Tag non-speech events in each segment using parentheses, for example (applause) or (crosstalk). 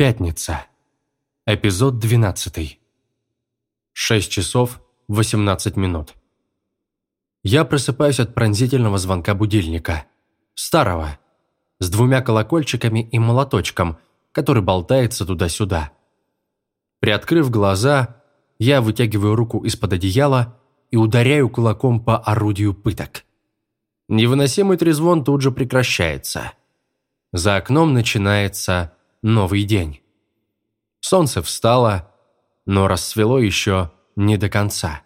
Пятница. Эпизод 12. 6 часов 18 минут. Я просыпаюсь от пронзительного звонка будильника. Старого. С двумя колокольчиками и молоточком, который болтается туда-сюда. Приоткрыв глаза, я вытягиваю руку из-под одеяла и ударяю кулаком по орудию пыток. Невыносимый трезвон тут же прекращается. За окном начинается новый день. Солнце встало, но рассвело еще не до конца.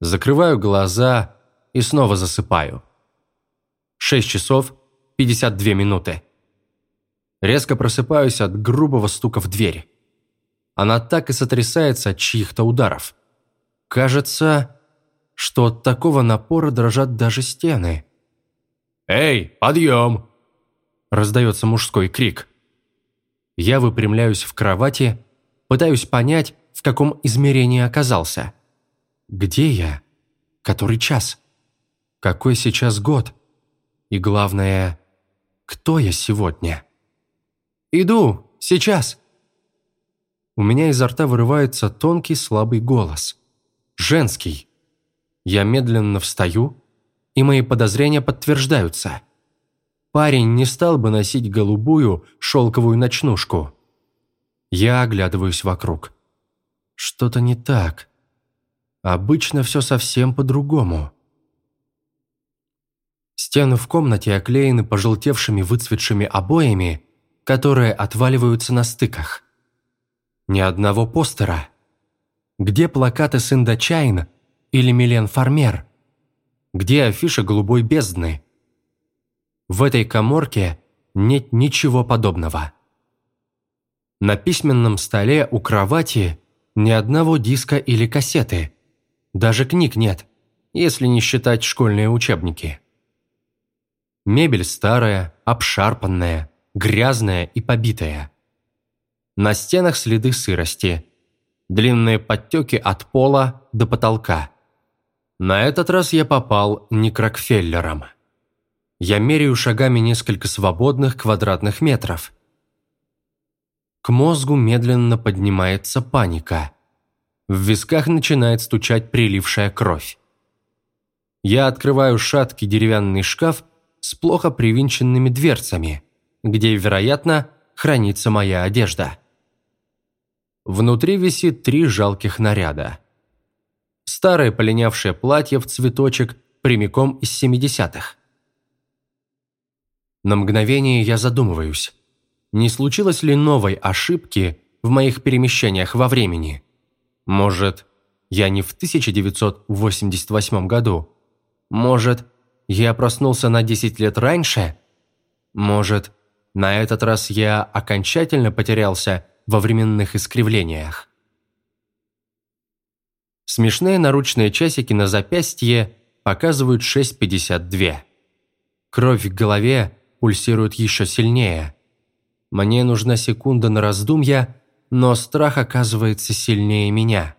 Закрываю глаза и снова засыпаю. 6 часов 52 минуты. Резко просыпаюсь от грубого стука в дверь. Она так и сотрясается от чьих-то ударов. Кажется, что от такого напора дрожат даже стены. «Эй, подъем!» Раздается мужской крик. Я выпрямляюсь в кровати, пытаюсь понять, в каком измерении оказался. Где я? Который час? Какой сейчас год? И главное, кто я сегодня? «Иду, сейчас!» У меня изо рта вырывается тонкий слабый голос. Женский. Я медленно встаю, и мои подозрения подтверждаются – Парень не стал бы носить голубую шелковую ночнушку. Я оглядываюсь вокруг. Что-то не так. Обычно все совсем по-другому. Стены в комнате оклеены пожелтевшими выцветшими обоями, которые отваливаются на стыках. Ни одного постера. Где плакаты с Индочайн или Милен Фармер? Где афиша голубой бездны? В этой коморке нет ничего подобного. На письменном столе у кровати ни одного диска или кассеты. Даже книг нет, если не считать школьные учебники. Мебель старая, обшарпанная, грязная и побитая. На стенах следы сырости. Длинные подтеки от пола до потолка. На этот раз я попал не к Рокфеллерам. Я меряю шагами несколько свободных квадратных метров. К мозгу медленно поднимается паника. В висках начинает стучать прилившая кровь. Я открываю шаткий деревянный шкаф с плохо привинченными дверцами, где, вероятно, хранится моя одежда. Внутри висит три жалких наряда. Старое полинявшее платье в цветочек прямиком из 70-х. На мгновение я задумываюсь, не случилось ли новой ошибки в моих перемещениях во времени? Может, я не в 1988 году? Может, я проснулся на 10 лет раньше? Может, на этот раз я окончательно потерялся во временных искривлениях? Смешные наручные часики на запястье показывают 6.52. Кровь в голове пульсирует еще сильнее. Мне нужна секунда на раздумья, но страх оказывается сильнее меня.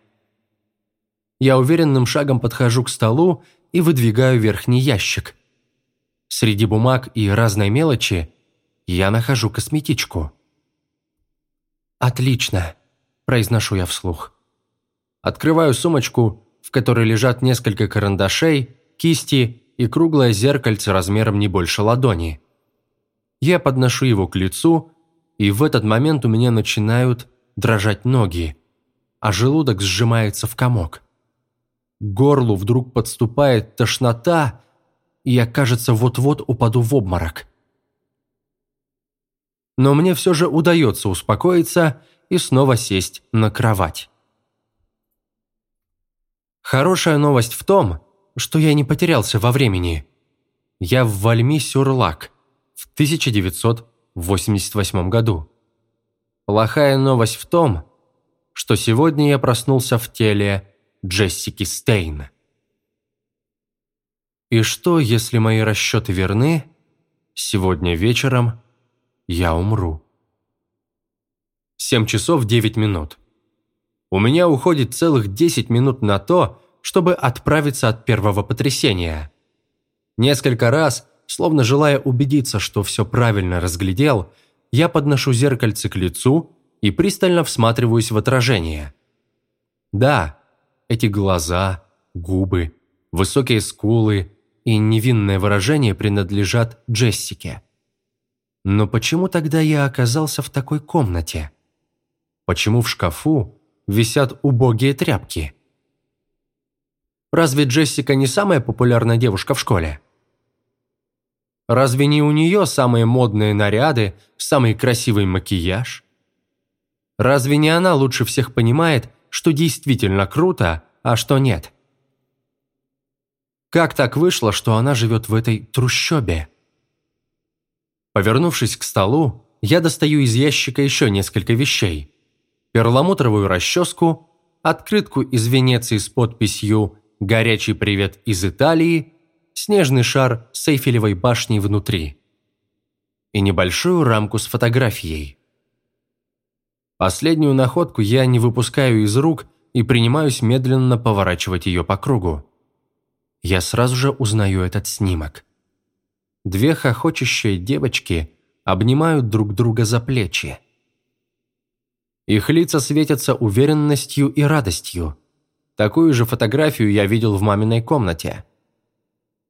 Я уверенным шагом подхожу к столу и выдвигаю верхний ящик. Среди бумаг и разной мелочи я нахожу косметичку. «Отлично», – произношу я вслух. Открываю сумочку, в которой лежат несколько карандашей, кисти и круглое зеркальце размером не больше ладони. Я подношу его к лицу, и в этот момент у меня начинают дрожать ноги, а желудок сжимается в комок. К горлу вдруг подступает тошнота, и я, кажется, вот-вот упаду в обморок. Но мне все же удается успокоиться и снова сесть на кровать. Хорошая новость в том, что я не потерялся во времени. Я в Вальми-Сюрлак – 1988 году. Плохая новость в том, что сегодня я проснулся в теле Джессики Стейн. И что, если мои расчеты верны, сегодня вечером я умру. 7 часов 9 минут. У меня уходит целых 10 минут на то, чтобы отправиться от первого потрясения. Несколько раз словно желая убедиться, что все правильно разглядел, я подношу зеркальце к лицу и пристально всматриваюсь в отражение. Да, эти глаза, губы, высокие скулы и невинное выражение принадлежат Джессике. Но почему тогда я оказался в такой комнате? Почему в шкафу висят убогие тряпки? Разве Джессика не самая популярная девушка в школе? Разве не у нее самые модные наряды, самый красивый макияж? Разве не она лучше всех понимает, что действительно круто, а что нет? Как так вышло, что она живет в этой трущобе? Повернувшись к столу, я достаю из ящика еще несколько вещей. Перламутровую расческу, открытку из Венеции с подписью «Горячий привет из Италии», снежный шар с Эйфелевой башней внутри и небольшую рамку с фотографией. Последнюю находку я не выпускаю из рук и принимаюсь медленно поворачивать ее по кругу. Я сразу же узнаю этот снимок. Две хохочущие девочки обнимают друг друга за плечи. Их лица светятся уверенностью и радостью. Такую же фотографию я видел в маминой комнате.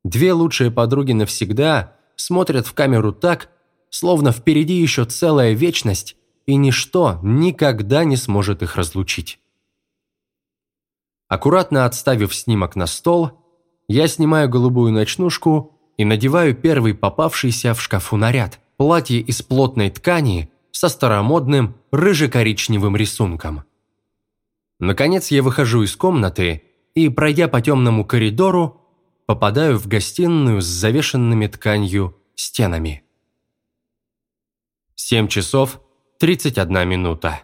Две лучшие подруги навсегда смотрят в камеру так, словно впереди еще целая вечность, и ничто никогда не сможет их разлучить. Аккуратно отставив снимок на стол, я снимаю голубую ночнушку и надеваю первый попавшийся в шкафу наряд – платье из плотной ткани со старомодным рыже-коричневым рисунком. Наконец я выхожу из комнаты и, пройдя по темному коридору, попадаю в гостиную с завешенными тканью стенами. 7 часов 31 минута.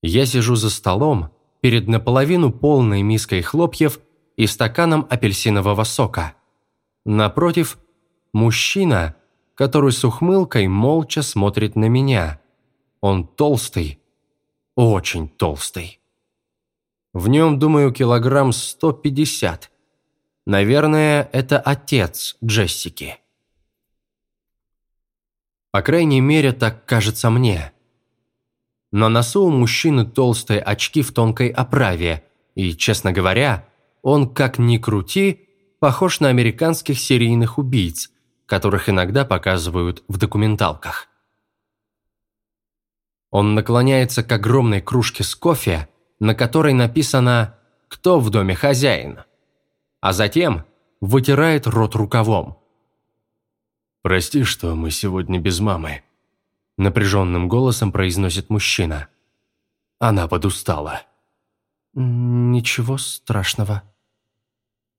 Я сижу за столом перед наполовину полной миской хлопьев и стаканом апельсинового сока. Напротив – мужчина, который с ухмылкой молча смотрит на меня. Он толстый, очень толстый. В нем, думаю, килограмм 150. Наверное, это отец Джессики. По крайней мере, так кажется мне. На носу у мужчины толстые очки в тонкой оправе, и, честно говоря, он, как ни крути, похож на американских серийных убийц, которых иногда показывают в документалках. Он наклоняется к огромной кружке с кофе, на которой написано «Кто в доме хозяин?», а затем вытирает рот рукавом. «Прости, что мы сегодня без мамы», – напряженным голосом произносит мужчина. Она подустала. «Ничего страшного».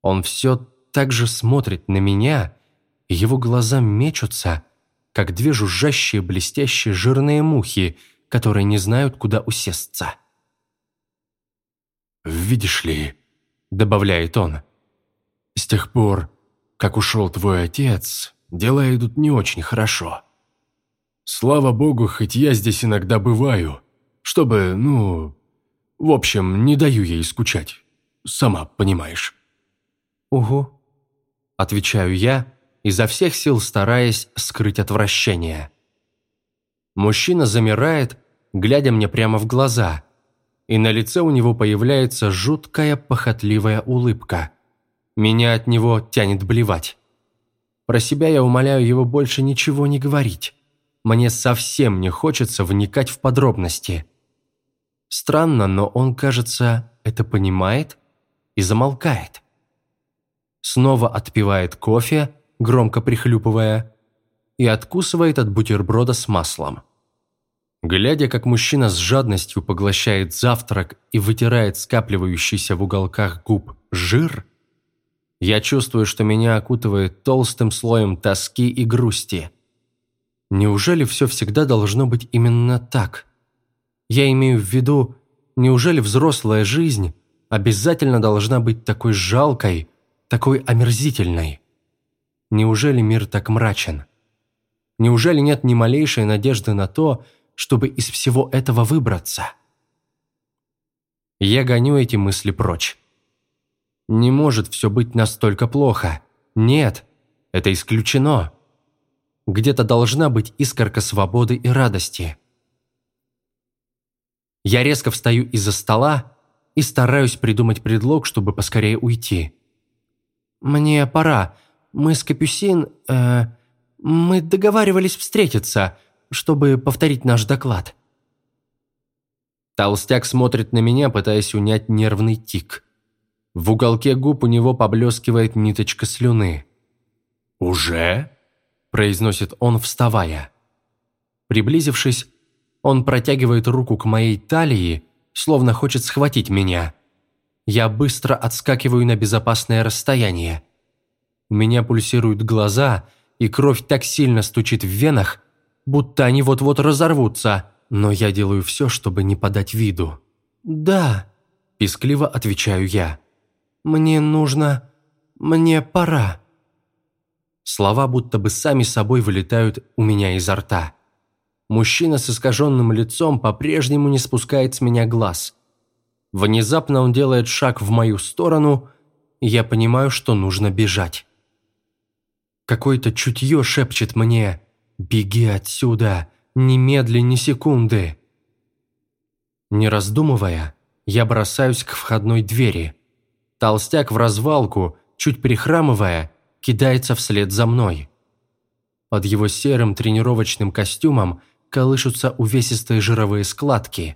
Он все так же смотрит на меня, его глаза мечутся, как две жужжащие, блестящие, жирные мухи, которые не знают, куда усесться. «Видишь ли», – добавляет он, – «с тех пор, как ушел твой отец, дела идут не очень хорошо. Слава богу, хоть я здесь иногда бываю, чтобы, ну... В общем, не даю ей скучать. Сама понимаешь». «Угу», – отвечаю я, изо всех сил стараясь скрыть отвращение. Мужчина замирает, глядя мне прямо в глаза, и на лице у него появляется жуткая похотливая улыбка. Меня от него тянет блевать. Про себя я умоляю его больше ничего не говорить. Мне совсем не хочется вникать в подробности. Странно, но он, кажется, это понимает и замолкает. Снова отпивает кофе, громко прихлюпывая, и откусывает от бутерброда с маслом. Глядя, как мужчина с жадностью поглощает завтрак и вытирает скапливающийся в уголках губ жир – я чувствую, что меня окутывает толстым слоем тоски и грусти. Неужели все всегда должно быть именно так? Я имею в виду, неужели взрослая жизнь обязательно должна быть такой жалкой, такой омерзительной? Неужели мир так мрачен? Неужели нет ни малейшей надежды на то, чтобы из всего этого выбраться? Я гоню эти мысли прочь. Не может все быть настолько плохо. Нет, это исключено. Где-то должна быть искорка свободы и радости. Я резко встаю из-за стола и стараюсь придумать предлог, чтобы поскорее уйти. «Мне пора. Мы с Капюсин... Э, мы договаривались встретиться, чтобы повторить наш доклад». Толстяк смотрит на меня, пытаясь унять нервный тик. В уголке губ у него поблескивает ниточка слюны. «Уже?» – произносит он, вставая. Приблизившись, он протягивает руку к моей талии, словно хочет схватить меня. Я быстро отскакиваю на безопасное расстояние. У меня пульсируют глаза, и кровь так сильно стучит в венах, будто они вот-вот разорвутся, но я делаю все, чтобы не подать виду. «Да», – пискливо отвечаю я. «Мне нужно... мне пора». Слова будто бы сами собой вылетают у меня изо рта. Мужчина с искаженным лицом по-прежнему не спускает с меня глаз. Внезапно он делает шаг в мою сторону, и я понимаю, что нужно бежать. Какое-то чутье шепчет мне «Беги отсюда, немедли ни секунды». Не раздумывая, я бросаюсь к входной двери. Толстяк в развалку, чуть прихрамывая, кидается вслед за мной. Под его серым тренировочным костюмом – колышутся увесистые жировые складки.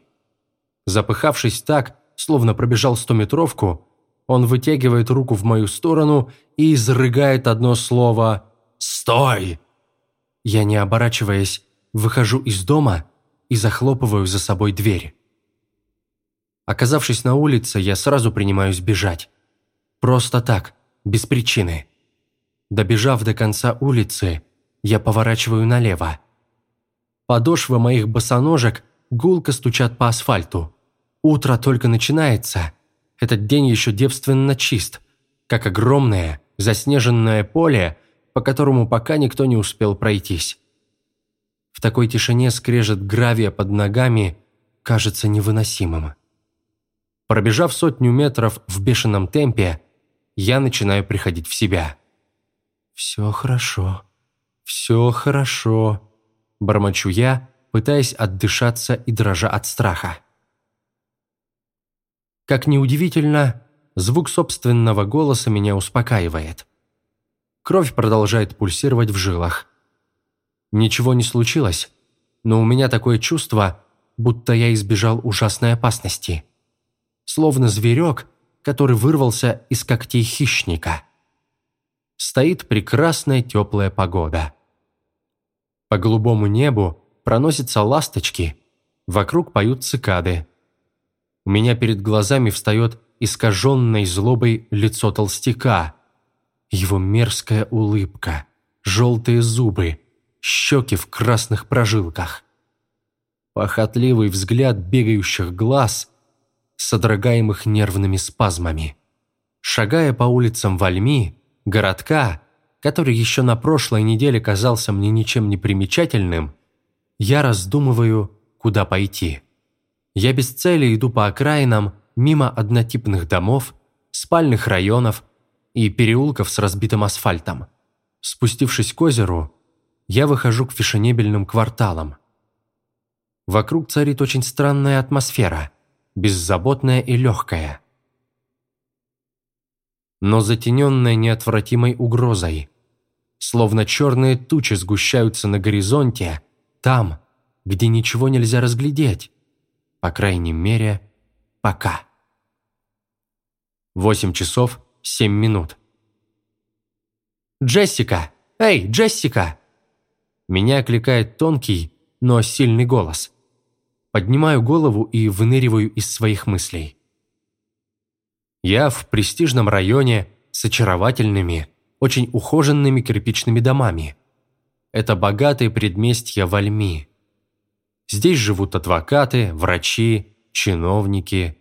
Запыхавшись так, словно пробежал стометровку, он вытягивает руку в мою сторону и изрыгает одно слово «Стой!». Я, не оборачиваясь, выхожу из дома и захлопываю за собой дверь. Оказавшись на улице, я сразу принимаюсь бежать. Просто так, без причины. Добежав до конца улицы, я поворачиваю налево. Подошвы моих босоножек гулко стучат по асфальту. Утро только начинается. Этот день еще девственно чист, как огромное заснеженное поле, по которому пока никто не успел пройтись. В такой тишине скрежет гравия под ногами кажется невыносимым. Пробежав сотню метров в бешеном темпе, я начинаю приходить в себя. «Все хорошо, все хорошо», Бормочу я, пытаясь отдышаться и дрожа от страха. Как неудивительно, звук собственного голоса меня успокаивает. Кровь продолжает пульсировать в жилах. Ничего не случилось, но у меня такое чувство, будто я избежал ужасной опасности. Словно зверек, который вырвался из когтей хищника. Стоит прекрасная теплая погода. По голубому небу проносятся ласточки, вокруг поют цикады. У меня перед глазами встает искаженной злобой лицо толстяка. Его мерзкая улыбка, желтые зубы, щеки в красных прожилках. Похотливый взгляд бегающих глаз, содрогаемых нервными спазмами. Шагая по улицам Вальми, городка, который еще на прошлой неделе казался мне ничем не примечательным, я раздумываю, куда пойти. Я без цели иду по окраинам, мимо однотипных домов, спальных районов и переулков с разбитым асфальтом. Спустившись к озеру, я выхожу к фешенебельным кварталам. Вокруг царит очень странная атмосфера, беззаботная и легкая – но затененная неотвратимой угрозой. Словно черные тучи сгущаются на горизонте, там, где ничего нельзя разглядеть. По крайней мере, пока. Восемь часов семь минут. «Джессика! Эй, Джессика!» Меня окликает тонкий, но сильный голос. Поднимаю голову и выныриваю из своих мыслей. Я в престижном районе с очаровательными, очень ухоженными кирпичными домами. Это богатые предместья Вальми. Здесь живут адвокаты, врачи, чиновники.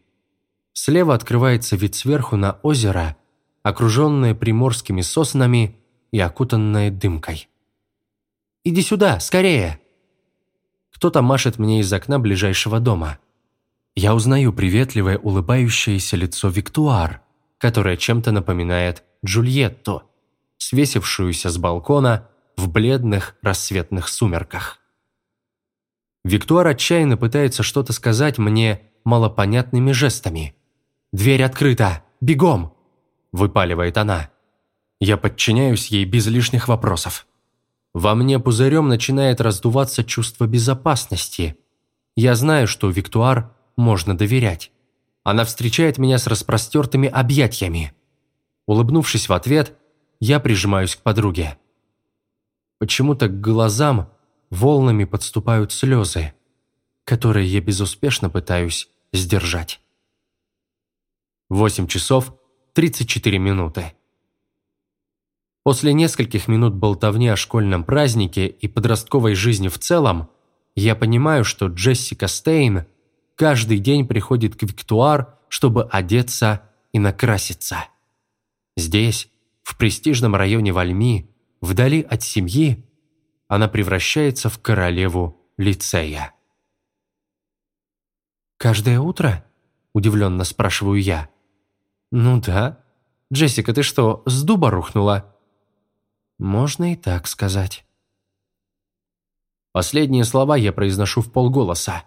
Слева открывается вид сверху на озеро, окруженное приморскими соснами и окутанное дымкой. «Иди сюда, скорее!» Кто-то машет мне из окна ближайшего дома – я узнаю приветливое улыбающееся лицо Виктуар, которое чем-то напоминает Джульетту, свесившуюся с балкона в бледных рассветных сумерках. Виктуар отчаянно пытается что-то сказать мне малопонятными жестами. «Дверь открыта! Бегом!» – выпаливает она. Я подчиняюсь ей без лишних вопросов. Во мне пузырем начинает раздуваться чувство безопасности. Я знаю, что Виктуар можно доверять. Она встречает меня с распростертыми объятиями. Улыбнувшись в ответ, я прижимаюсь к подруге. Почему-то к глазам волнами подступают слезы, которые я безуспешно пытаюсь сдержать. 8 часов 34 минуты. После нескольких минут болтовни о школьном празднике и подростковой жизни в целом, я понимаю, что Джессика Стейн каждый день приходит к Виктуар, чтобы одеться и накраситься. Здесь, в престижном районе Вальми, вдали от семьи, она превращается в королеву лицея. «Каждое утро?» – удивленно спрашиваю я. «Ну да. Джессика, ты что, с дуба рухнула?» «Можно и так сказать». Последние слова я произношу в полголоса.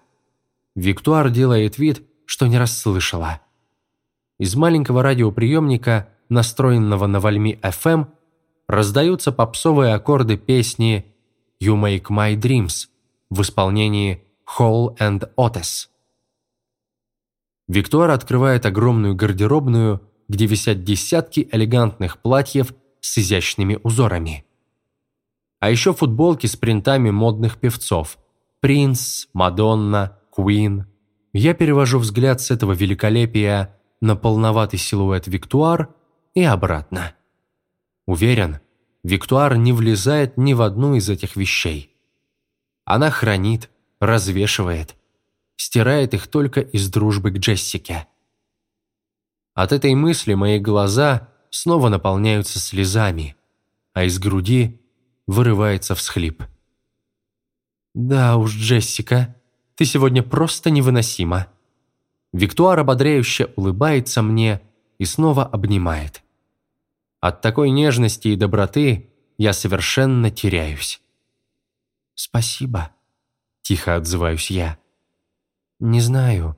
Виктуар делает вид, что не расслышала. Из маленького радиоприемника, настроенного на Вальми FM, раздаются попсовые аккорды песни «You Make My Dreams» в исполнении Hall and Otis. Виктуар открывает огромную гардеробную, где висят десятки элегантных платьев с изящными узорами. А еще футболки с принтами модных певцов – Принц, Мадонна, Куин. Я перевожу взгляд с этого великолепия на полноватый силуэт Виктуар и обратно. Уверен, Виктуар не влезает ни в одну из этих вещей. Она хранит, развешивает, стирает их только из дружбы к Джессике. От этой мысли мои глаза снова наполняются слезами, а из груди вырывается всхлип. «Да уж, Джессика, ты сегодня просто невыносима». Виктуар ободряюще улыбается мне и снова обнимает. От такой нежности и доброты я совершенно теряюсь. «Спасибо», – тихо отзываюсь я. «Не знаю,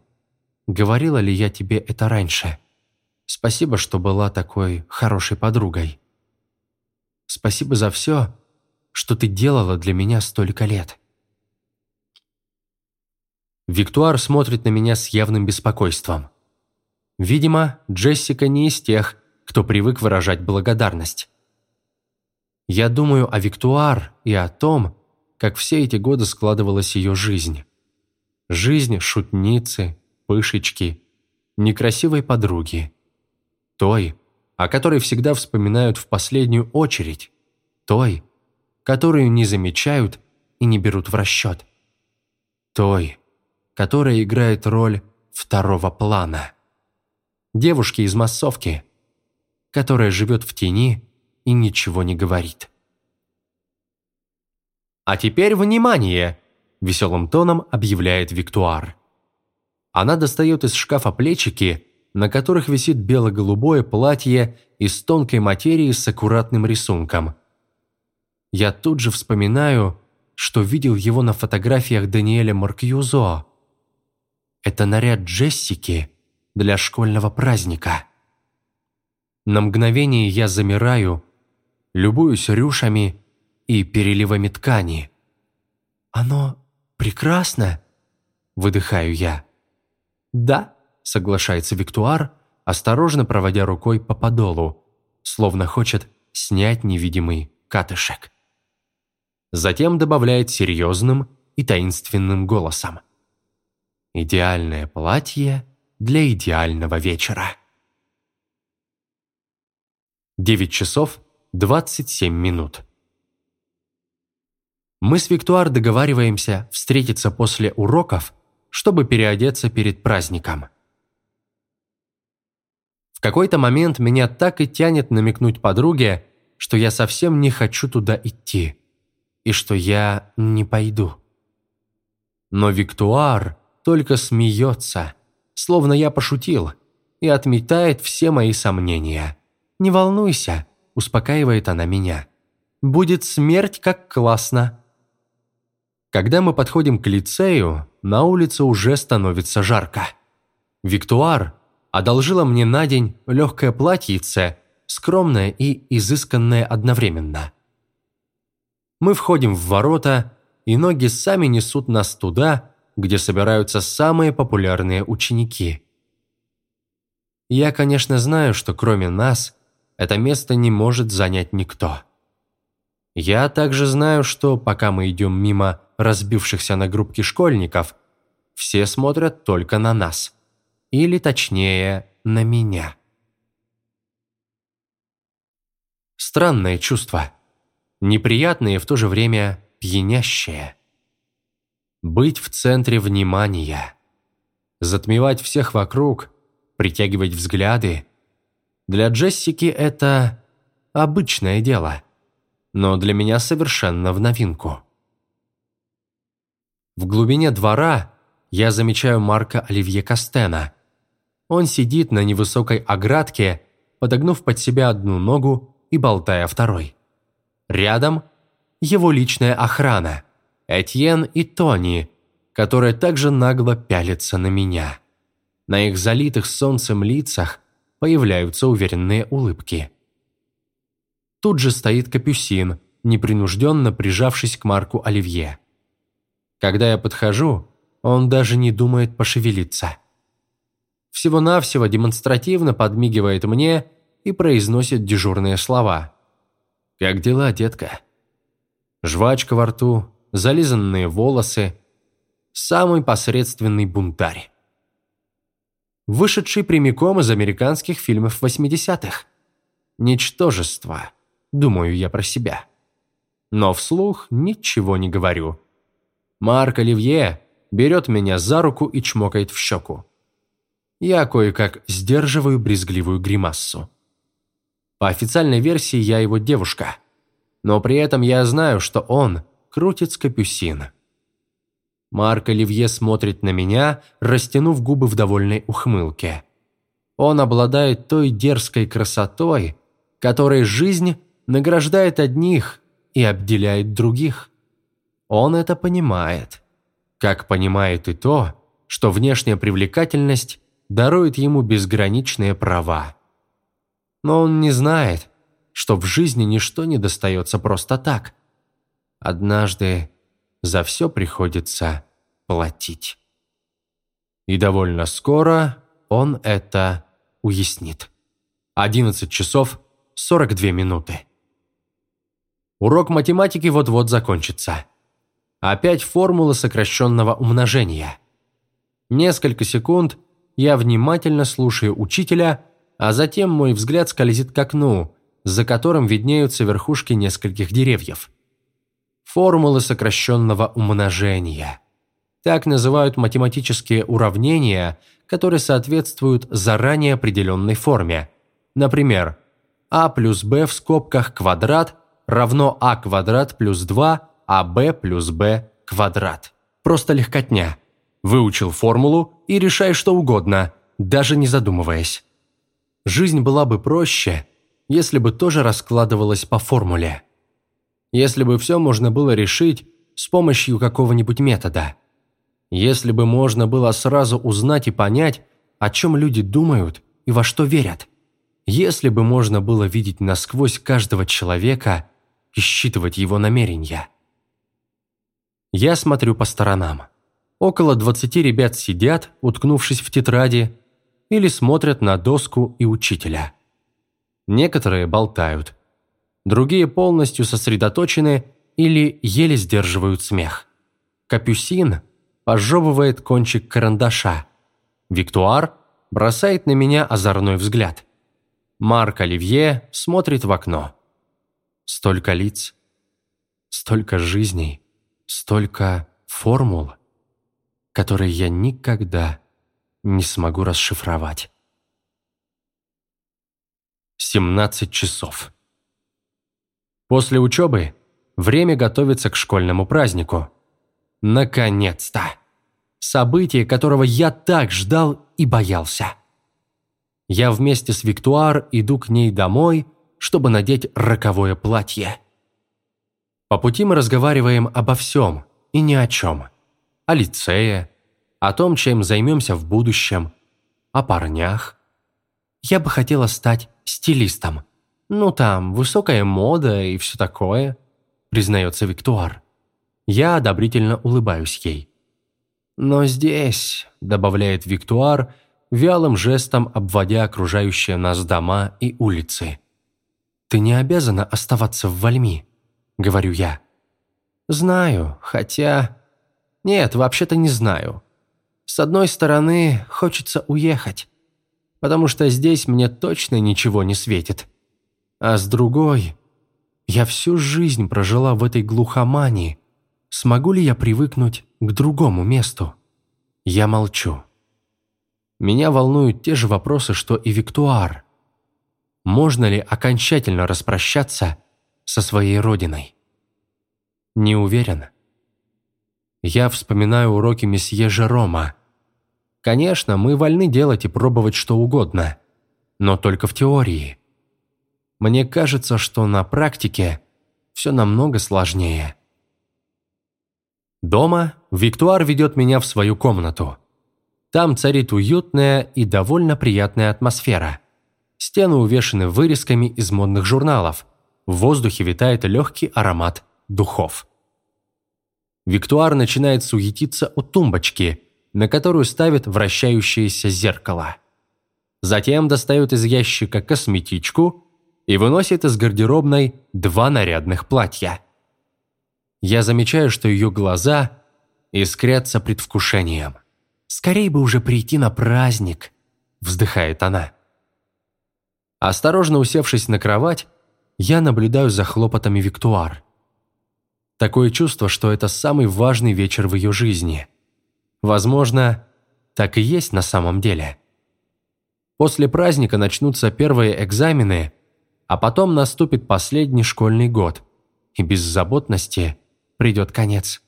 говорила ли я тебе это раньше. Спасибо, что была такой хорошей подругой. Спасибо за все, что ты делала для меня столько лет». Виктуар смотрит на меня с явным беспокойством. Видимо, Джессика не из тех, кто привык выражать благодарность. Я думаю о Виктуар и о том, как все эти годы складывалась ее жизнь. Жизнь шутницы, пышечки, некрасивой подруги. Той, о которой всегда вспоминают в последнюю очередь. Той, которую не замечают и не берут в расчет. Той, которая играет роль второго плана. Девушки из массовки – которая живет в тени и ничего не говорит. «А теперь внимание!» – веселым тоном объявляет Виктуар. Она достает из шкафа плечики, на которых висит бело-голубое платье из тонкой материи с аккуратным рисунком. Я тут же вспоминаю, что видел его на фотографиях Даниэля Маркьюзо. Это наряд Джессики для школьного праздника. На мгновение я замираю, любуюсь рюшами и переливами ткани. «Оно прекрасно!» – выдыхаю я. «Да», – соглашается Виктуар, осторожно проводя рукой по подолу, словно хочет снять невидимый катышек. Затем добавляет серьезным и таинственным голосом. «Идеальное платье для идеального вечера». 9 часов 27 минут. Мы с Виктуар договариваемся встретиться после уроков, чтобы переодеться перед праздником. В какой-то момент меня так и тянет намекнуть подруге, что я совсем не хочу туда идти, и что я не пойду. Но Виктуар только смеется, словно я пошутил, и отметает все мои сомнения – «Не волнуйся», – успокаивает она меня. будет смерть как классно». Когда мы подходим к лицею, на улице уже становится жарко. Виктуар одолжила мне на день легкое платьице, скромное и изысканное одновременно. Мы входим в ворота, и ноги сами несут нас туда, где собираются самые популярные ученики. Я, конечно, знаю, что кроме нас это место не может занять никто. Я также знаю, что пока мы идем мимо разбившихся на группки школьников, все смотрят только на нас. Или точнее, на меня. Странное чувство. Неприятное и в то же время пьянящее. Быть в центре внимания. Затмевать всех вокруг, притягивать взгляды. Для Джессики это обычное дело, но для меня совершенно в новинку. В глубине двора я замечаю Марка Оливье Кастена. Он сидит на невысокой оградке, подогнув под себя одну ногу и болтая второй. Рядом его личная охрана, Этьен и Тони, которая также нагло пялится на меня. На их залитых солнцем лицах появляются уверенные улыбки. Тут же стоит Капюсин, непринужденно прижавшись к Марку Оливье. Когда я подхожу, он даже не думает пошевелиться. Всего-навсего демонстративно подмигивает мне и произносит дежурные слова. «Как дела, детка?» Жвачка во рту, зализанные волосы. Самый посредственный бунтарь. Вышедший прямиком из американских фильмов 80-х. Ничтожество, думаю я про себя. Но вслух ничего не говорю. Марк Оливье берет меня за руку и чмокает в щеку. Я кое-как сдерживаю брезгливую гримассу. По официальной версии я его девушка, но при этом я знаю, что он крутит с капюсин. Марк Оливье смотрит на меня, растянув губы в довольной ухмылке. Он обладает той дерзкой красотой, которой жизнь награждает одних и обделяет других. Он это понимает. Как понимает и то, что внешняя привлекательность дарует ему безграничные права. Но он не знает, что в жизни ничто не достается просто так. Однажды за все приходится платить. И довольно скоро он это уяснит. 11 часов 42 минуты. Урок математики вот-вот закончится. Опять формулы сокращенного умножения. Несколько секунд я внимательно слушаю учителя, а затем мой взгляд скользит к окну, за которым виднеются верхушки нескольких деревьев. Формулы сокращенного умножения. Так называют математические уравнения, которые соответствуют заранее определенной форме. Например, а плюс b в скобках квадрат равно а квадрат плюс 2 АБ плюс Б квадрат. Просто легкотня. Выучил формулу и решай что угодно, даже не задумываясь. Жизнь была бы проще, если бы тоже раскладывалась по формуле. Если бы все можно было решить с помощью какого-нибудь метода. Если бы можно было сразу узнать и понять, о чем люди думают и во что верят. Если бы можно было видеть насквозь каждого человека и считывать его намерения. Я смотрю по сторонам. Около 20 ребят сидят, уткнувшись в тетради, или смотрят на доску и учителя. Некоторые болтают. Другие полностью сосредоточены или еле сдерживают смех. Капюсин пожевывает кончик карандаша. Виктуар бросает на меня озорной взгляд. Марк Оливье смотрит в окно. Столько лиц, столько жизней столько формул, которые я никогда не смогу расшифровать. 17 часов. После учебы время готовиться к школьному празднику. Наконец-то! Событие, которого я так ждал и боялся. Я вместе с Виктуар иду к ней домой, чтобы надеть роковое платье. По пути мы разговариваем обо всем и ни о чем. О лицее, о том, чем займемся в будущем, о парнях. Я бы хотела стать стилистом. Ну там, высокая мода и все такое, признается Виктуар. Я одобрительно улыбаюсь ей. Но здесь, добавляет Виктуар, вялым жестом обводя окружающие нас дома и улицы. «Ты не обязана оставаться в Вальми», — говорю я. «Знаю, хотя...» «Нет, вообще-то не знаю. С одной стороны, хочется уехать, потому что здесь мне точно ничего не светит. А с другой, я всю жизнь прожила в этой глухомании. Смогу ли я привыкнуть к другому месту?» Я молчу. Меня волнуют те же вопросы, что и Виктуар. Можно ли окончательно распрощаться со своей родиной? Не уверен. Я вспоминаю уроки месье Жерома. Конечно, мы вольны делать и пробовать что угодно, но только в теории. Мне кажется, что на практике все намного сложнее. Дома Виктуар ведет меня в свою комнату – там царит уютная и довольно приятная атмосфера. Стены увешаны вырезками из модных журналов. В воздухе витает легкий аромат духов. Виктуар начинает суетиться у тумбочки, на которую ставит вращающееся зеркало. Затем достает из ящика косметичку и выносит из гардеробной два нарядных платья. Я замечаю, что ее глаза искрятся предвкушением. Скорей бы уже прийти на праздник», – вздыхает она. Осторожно усевшись на кровать, я наблюдаю за хлопотами Виктуар. Такое чувство, что это самый важный вечер в ее жизни. Возможно, так и есть на самом деле. После праздника начнутся первые экзамены, а потом наступит последний школьный год, и беззаботности придет конец.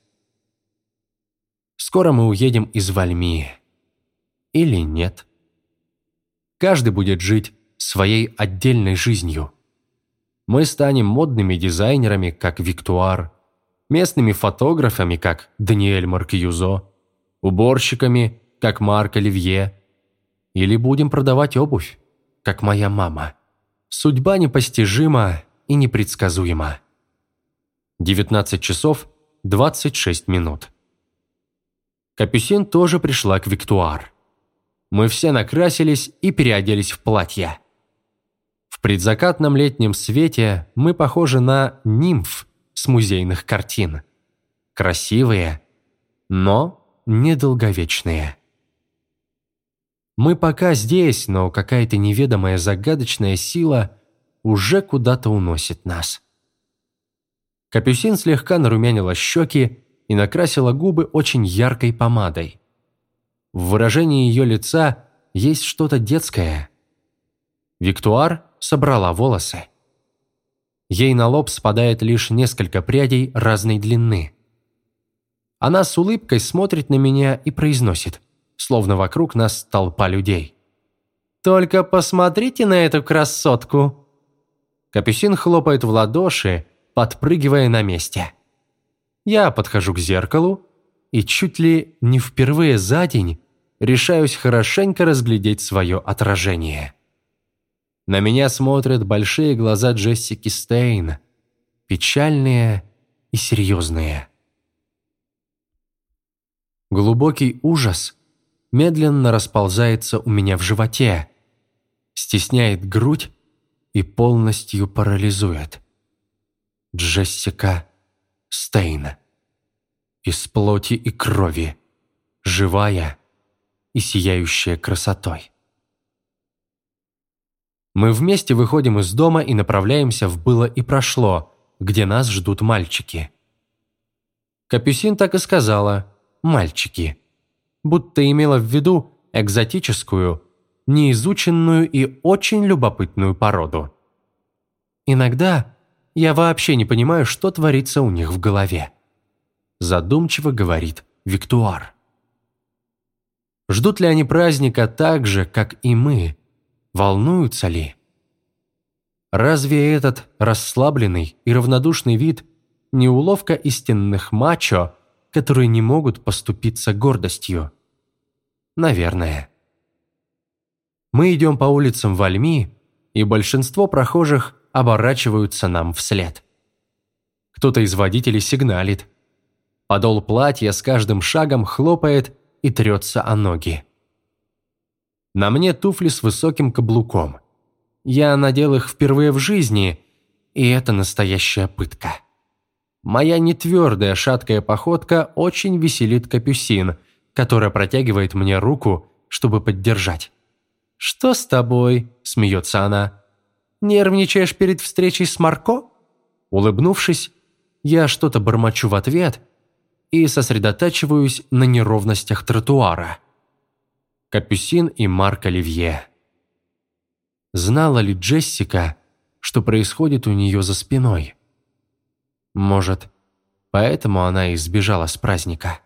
Скоро мы уедем из Вальмии. Или нет. Каждый будет жить своей отдельной жизнью. Мы станем модными дизайнерами, как Виктуар, местными фотографами, как Даниэль Маркьюзо, уборщиками, как Марк Оливье, или будем продавать обувь, как моя мама. Судьба непостижима и непредсказуема. 19 часов 26 минут. Капюсин тоже пришла к Виктуар. Мы все накрасились и переоделись в платья. В предзакатном летнем свете мы похожи на нимф с музейных картин. Красивые, но недолговечные. Мы пока здесь, но какая-то неведомая загадочная сила уже куда-то уносит нас. Капюсин слегка нарумянила щеки и накрасила губы очень яркой помадой. В выражении ее лица есть что-то детское. Виктуар собрала волосы. Ей на лоб спадает лишь несколько прядей разной длины. Она с улыбкой смотрит на меня и произносит, словно вокруг нас толпа людей. «Только посмотрите на эту красотку!» Капюсин хлопает в ладоши, подпрыгивая на месте. Я подхожу к зеркалу и чуть ли не впервые за день решаюсь хорошенько разглядеть свое отражение. На меня смотрят большие глаза Джессики Стейн, печальные и серьезные. Глубокий ужас медленно расползается у меня в животе, стесняет грудь и полностью парализует. Джессика Стейна. Из плоти и крови, живая и сияющая красотой. Мы вместе выходим из дома и направляемся в «Было и прошло», где нас ждут мальчики. Капюсин так и сказала «мальчики», будто имела в виду экзотическую, неизученную и очень любопытную породу. Иногда я вообще не понимаю, что творится у них в голове. Задумчиво говорит Виктуар. Ждут ли они праздника так же, как и мы? Волнуются ли? Разве этот расслабленный и равнодушный вид не уловка истинных мачо, которые не могут поступиться гордостью? Наверное. Мы идем по улицам Вальми, и большинство прохожих оборачиваются нам вслед. Кто-то из водителей сигналит. Подол платья с каждым шагом хлопает и трется о ноги. На мне туфли с высоким каблуком. Я надел их впервые в жизни, и это настоящая пытка. Моя нетвердая шаткая походка очень веселит Капюсин, которая протягивает мне руку, чтобы поддержать. «Что с тобой?» – смеется она. «Нервничаешь перед встречей с Марко?» Улыбнувшись, я что-то бормочу в ответ и сосредотачиваюсь на неровностях тротуара. Капюсин и Марк Оливье. Знала ли Джессика, что происходит у нее за спиной? Может, поэтому она и сбежала с праздника?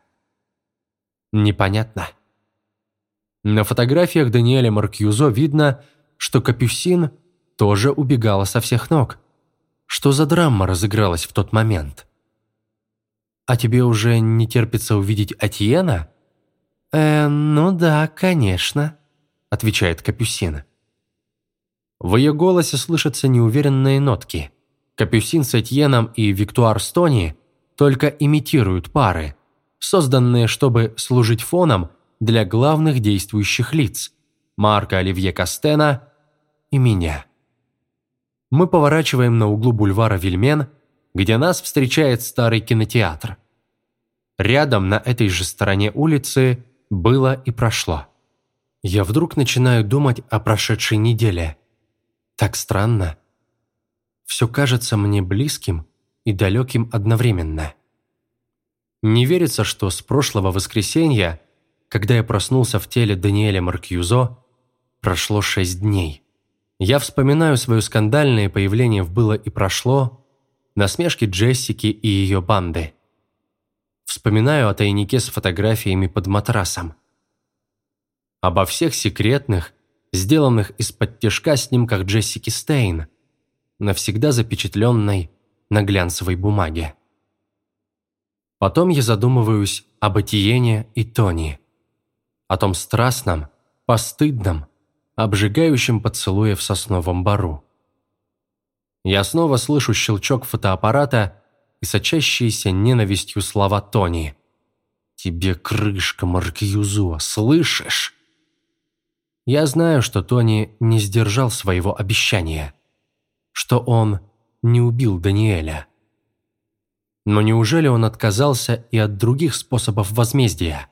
Непонятно. На фотографиях Даниэля Маркьюзо видно, что Капюсин тоже убегала со всех ног. Что за драма разыгралась в тот момент? «А тебе уже не терпится увидеть Атьена?» «Э, ну да, конечно», – отвечает Капюсин. В ее голосе слышатся неуверенные нотки. Капюсин с Этьеном и Виктуар Стони только имитируют пары, созданные, чтобы служить фоном для главных действующих лиц – Марка Оливье Кастена и меня. Мы поворачиваем на углу бульвара Вильмен, где нас встречает старый кинотеатр. Рядом на этой же стороне улицы было и прошло. Я вдруг начинаю думать о прошедшей неделе. Так странно. Все кажется мне близким и далеким одновременно. Не верится, что с прошлого воскресенья когда я проснулся в теле Даниэля Маркьюзо, прошло шесть дней. Я вспоминаю свое скандальное появление в «Было и прошло», насмешки Джессики и ее банды. Вспоминаю о тайнике с фотографиями под матрасом. Обо всех секретных, сделанных из-под тяжка снимках Джессики Стейн, навсегда запечатленной на глянцевой бумаге. Потом я задумываюсь об Этиене и Тони о том страстном, постыдном, обжигающем поцелуе в сосновом бару. Я снова слышу щелчок фотоаппарата и сочащиеся ненавистью слова Тони. «Тебе крышка, Маркьюзо, слышишь?» Я знаю, что Тони не сдержал своего обещания, что он не убил Даниэля. Но неужели он отказался и от других способов возмездия?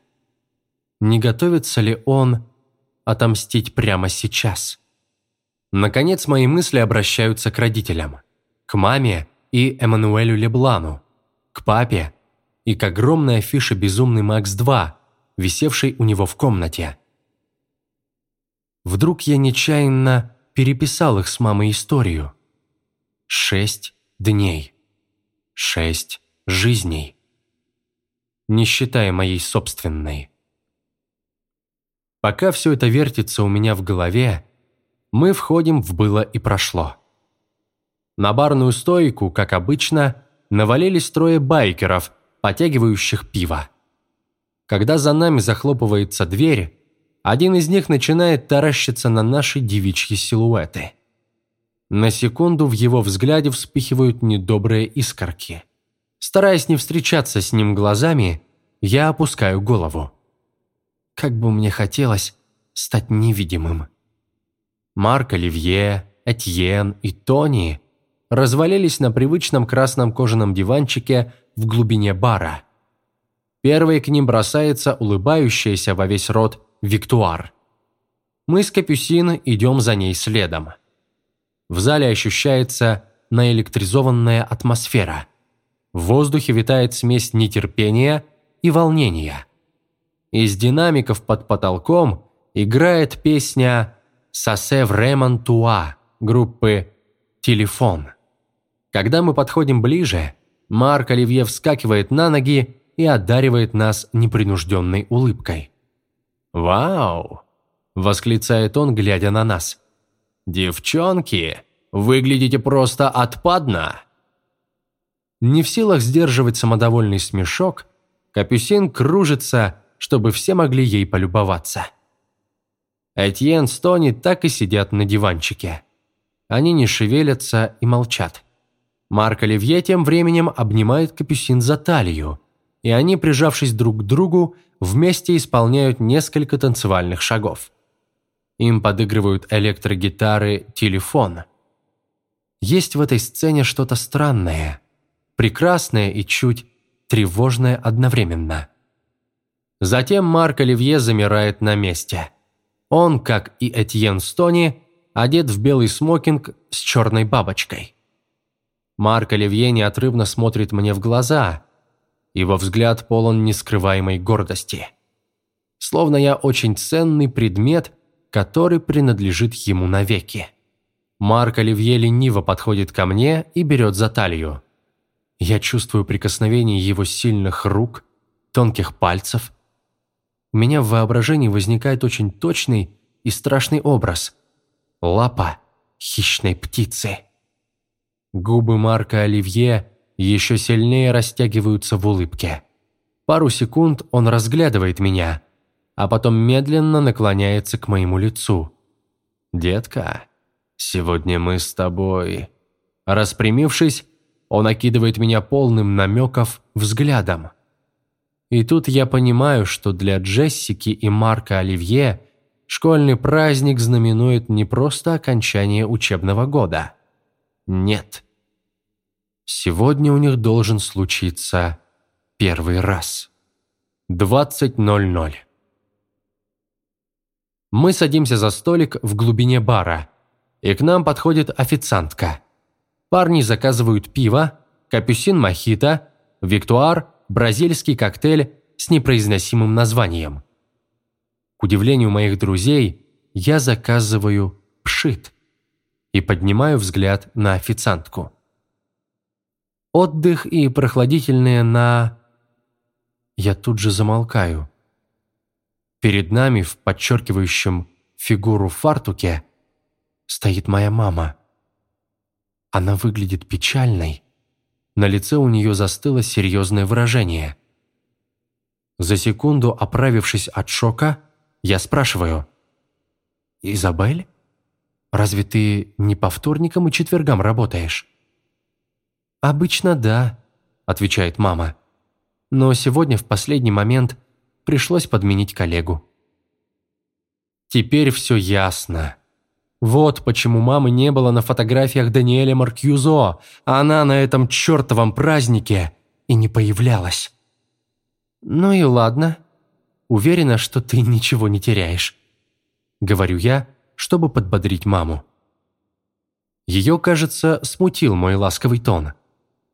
не готовится ли он отомстить прямо сейчас. Наконец, мои мысли обращаются к родителям, к маме и Эммануэлю Леблану, к папе и к огромной афише «Безумный Макс 2», висевшей у него в комнате. Вдруг я нечаянно переписал их с мамой историю. Шесть дней. Шесть жизней. Не считая моей собственной. Пока все это вертится у меня в голове, мы входим в «было и прошло». На барную стойку, как обычно, навалились трое байкеров, потягивающих пиво. Когда за нами захлопывается дверь, один из них начинает таращиться на наши девичьи силуэты. На секунду в его взгляде вспыхивают недобрые искорки. Стараясь не встречаться с ним глазами, я опускаю голову. Как бы мне хотелось стать невидимым. Марк Оливье, Этьен и Тони развалились на привычном красном кожаном диванчике в глубине бара. Первой к ним бросается улыбающаяся во весь рот Виктуар. Мы с Капюсин идем за ней следом. В зале ощущается наэлектризованная атмосфера. В воздухе витает смесь нетерпения и волнения. Из динамиков под потолком играет песня «Сасе Времон Туа» группы «Телефон». Когда мы подходим ближе, Марк Оливье вскакивает на ноги и одаривает нас непринужденной улыбкой. «Вау!» – восклицает он, глядя на нас. «Девчонки, выглядите просто отпадно!» Не в силах сдерживать самодовольный смешок, Капюсин кружится, чтобы все могли ей полюбоваться. Этьен с Тони так и сидят на диванчике. Они не шевелятся и молчат. Марк Оливье тем временем обнимает Капюсин за талию, и они, прижавшись друг к другу, вместе исполняют несколько танцевальных шагов. Им подыгрывают электрогитары «Телефон». Есть в этой сцене что-то странное, прекрасное и чуть тревожное одновременно. Затем Марк Оливье замирает на месте. Он, как и Этьен Стони, одет в белый смокинг с черной бабочкой. Марк Оливье неотрывно смотрит мне в глаза. Его взгляд полон нескрываемой гордости. Словно я очень ценный предмет, который принадлежит ему навеки. Марк Оливье лениво подходит ко мне и берет за талию. Я чувствую прикосновение его сильных рук, тонких пальцев. У меня в воображении возникает очень точный и страшный образ. Лапа хищной птицы. Губы Марка Оливье еще сильнее растягиваются в улыбке. Пару секунд он разглядывает меня, а потом медленно наклоняется к моему лицу. «Детка, сегодня мы с тобой...» Распрямившись, он окидывает меня полным намеков взглядом. И тут я понимаю, что для Джессики и Марка Оливье школьный праздник знаменует не просто окончание учебного года – нет. Сегодня у них должен случиться первый раз. 20.00. Мы садимся за столик в глубине бара, и к нам подходит официантка. Парни заказывают пиво, капюсин мохито, виктуар, бразильский коктейль с непроизносимым названием. К удивлению моих друзей, я заказываю пшит – и поднимаю взгляд на официантку. Отдых и прохладительные на... Я тут же замолкаю. Перед нами в подчеркивающем фигуру фартуке стоит моя мама. Она выглядит печальной. На лице у нее застыло серьезное выражение. За секунду оправившись от шока, я спрашиваю. «Изабель?» Разве ты не по вторникам и четвергам работаешь?» «Обычно да», – отвечает мама. «Но сегодня в последний момент пришлось подменить коллегу». Теперь все ясно. Вот почему мамы не было на фотографиях Даниэля Маркьюзо, а она на этом чертовом празднике и не появлялась. «Ну и ладно. Уверена, что ты ничего не теряешь», – говорю я, чтобы подбодрить маму. Ее, кажется, смутил мой ласковый тон.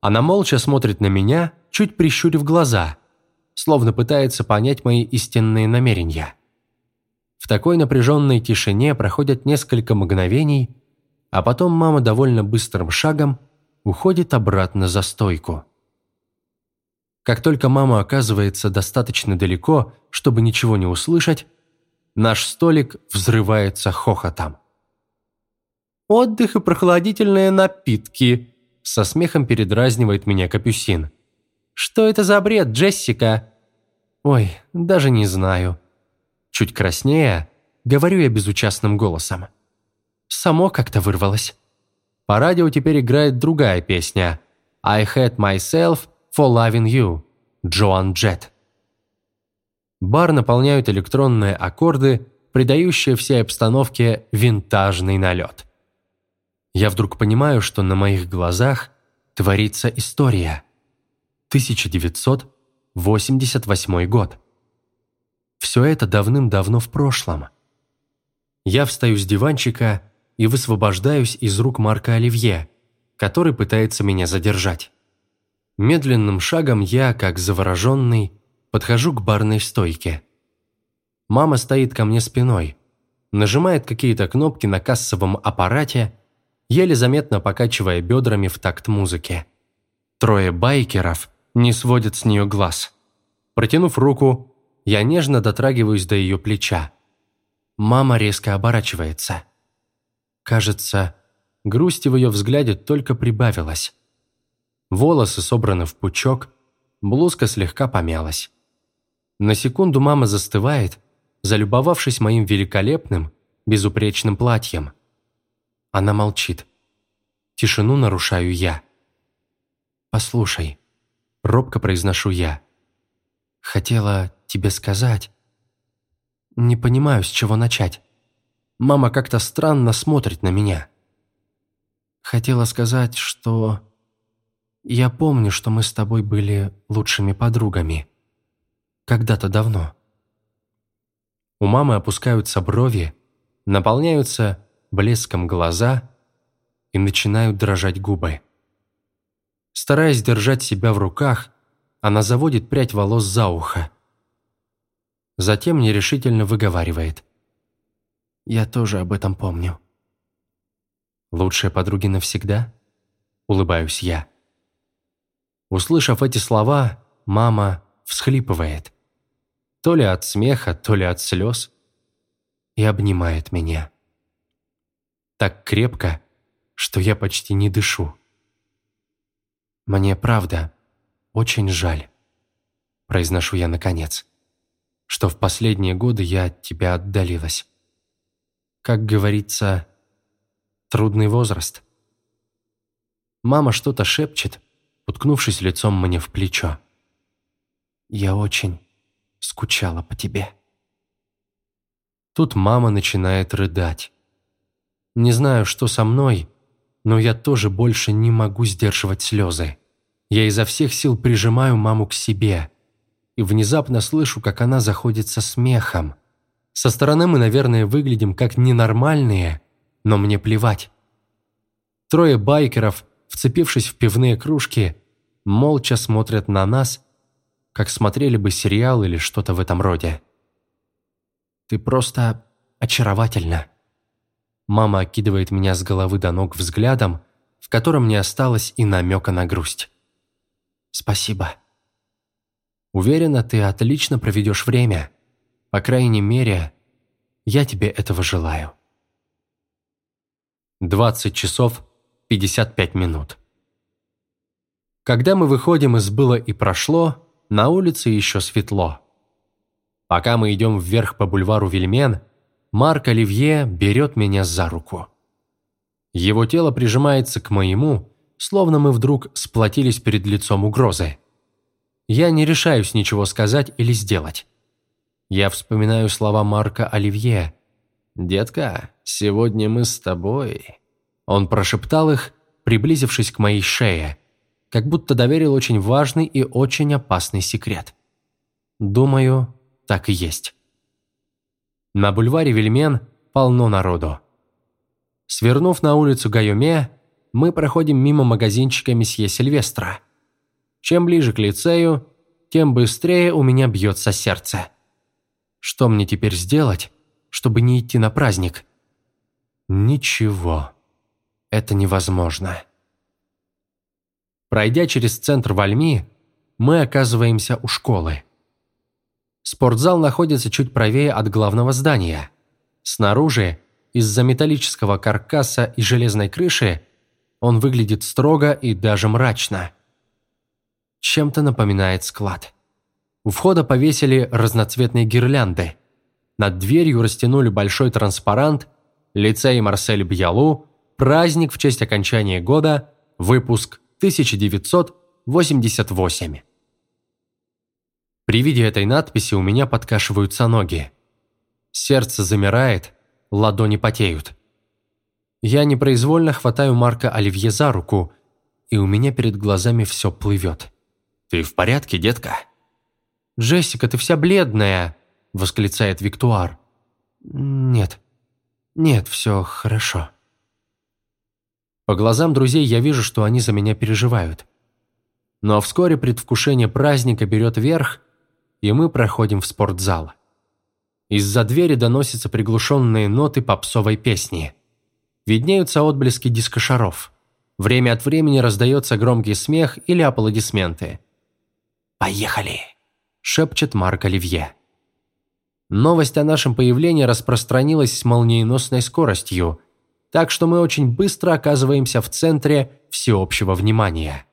Она молча смотрит на меня, чуть прищурив глаза, словно пытается понять мои истинные намерения. В такой напряженной тишине проходят несколько мгновений, а потом мама довольно быстрым шагом уходит обратно за стойку. Как только мама оказывается достаточно далеко, чтобы ничего не услышать, Наш столик взрывается хохотом. «Отдых и прохладительные напитки», – со смехом передразнивает меня Капюсин. «Что это за бред, Джессика?» «Ой, даже не знаю». Чуть краснее, говорю я безучастным голосом. Само как-то вырвалось. По радио теперь играет другая песня «I had myself for loving you» Джоан Джет. Бар наполняют электронные аккорды, придающие всей обстановке винтажный налет. Я вдруг понимаю, что на моих глазах творится история. 1988 год. Все это давным-давно в прошлом. Я встаю с диванчика и высвобождаюсь из рук Марка Оливье, который пытается меня задержать. Медленным шагом я, как завороженный, Подхожу к барной стойке. Мама стоит ко мне спиной, нажимает какие-то кнопки на кассовом аппарате, еле заметно покачивая бедрами в такт музыки. Трое байкеров не сводят с нее глаз. Протянув руку, я нежно дотрагиваюсь до ее плеча. Мама резко оборачивается. Кажется, грусти в ее взгляде только прибавилось. Волосы собраны в пучок, блузка слегка помялась. На секунду мама застывает, залюбовавшись моим великолепным, безупречным платьем. Она молчит. Тишину нарушаю я. «Послушай», — робко произношу я. «Хотела тебе сказать. Не понимаю, с чего начать. Мама как-то странно смотрит на меня. Хотела сказать, что... Я помню, что мы с тобой были лучшими подругами. Когда-то давно». У мамы опускаются брови, наполняются блеском глаза и начинают дрожать губы. Стараясь держать себя в руках, она заводит прядь волос за ухо. Затем нерешительно выговаривает. «Я тоже об этом помню». «Лучшие подруги навсегда?» Улыбаюсь я. Услышав эти слова, мама всхлипывает. То ли от смеха, то ли от слез. И обнимает меня. Так крепко, что я почти не дышу. «Мне правда очень жаль», – произношу я наконец, «что в последние годы я от тебя отдалилась. Как говорится, трудный возраст». Мама что-то шепчет, уткнувшись лицом мне в плечо. «Я очень скучала по тебе». Тут мама начинает рыдать. Не знаю, что со мной, но я тоже больше не могу сдерживать слезы. Я изо всех сил прижимаю маму к себе и внезапно слышу, как она заходит со смехом. Со стороны мы, наверное, выглядим как ненормальные, но мне плевать. Трое байкеров, вцепившись в пивные кружки, молча смотрят на нас, как смотрели бы сериал или что-то в этом роде. «Ты просто очаровательна», Мама окидывает меня с головы до ног взглядом, в котором не осталось и намека на грусть. «Спасибо. Уверена, ты отлично проведешь время. По крайней мере, я тебе этого желаю». 20 часов 55 минут. Когда мы выходим из «было и прошло», на улице еще светло. Пока мы идем вверх по бульвару Вильмен – Марк Оливье берет меня за руку. Его тело прижимается к моему, словно мы вдруг сплотились перед лицом угрозы. Я не решаюсь ничего сказать или сделать. Я вспоминаю слова Марка Оливье. «Детка, сегодня мы с тобой...» Он прошептал их, приблизившись к моей шее, как будто доверил очень важный и очень опасный секрет. Думаю, так и есть. На бульваре Вельмен полно народу. Свернув на улицу Гайоме, мы проходим мимо магазинчика месье Сильвестра. Чем ближе к лицею, тем быстрее у меня бьется сердце. Что мне теперь сделать, чтобы не идти на праздник? Ничего. Это невозможно. Пройдя через центр Вальми, мы оказываемся у школы. Спортзал находится чуть правее от главного здания. Снаружи, из-за металлического каркаса и железной крыши, он выглядит строго и даже мрачно. Чем-то напоминает склад. У входа повесили разноцветные гирлянды. Над дверью растянули большой транспарант «Лицей Марсель Бьялу. Праздник в честь окончания года. Выпуск 1988». При виде этой надписи у меня подкашиваются ноги. Сердце замирает, ладони потеют. Я непроизвольно хватаю Марка Оливье за руку, и у меня перед глазами все плывет. «Ты в порядке, детка?» «Джессика, ты вся бледная!» – восклицает Виктуар. «Нет, нет, все хорошо». По глазам друзей я вижу, что они за меня переживают. Но вскоре предвкушение праздника берет верх, и мы проходим в спортзал. Из-за двери доносятся приглушенные ноты попсовой песни. Виднеются отблески дискошаров. Время от времени раздается громкий смех или аплодисменты. «Поехали!» – шепчет Марк Оливье. Новость о нашем появлении распространилась с молниеносной скоростью, так что мы очень быстро оказываемся в центре всеобщего внимания.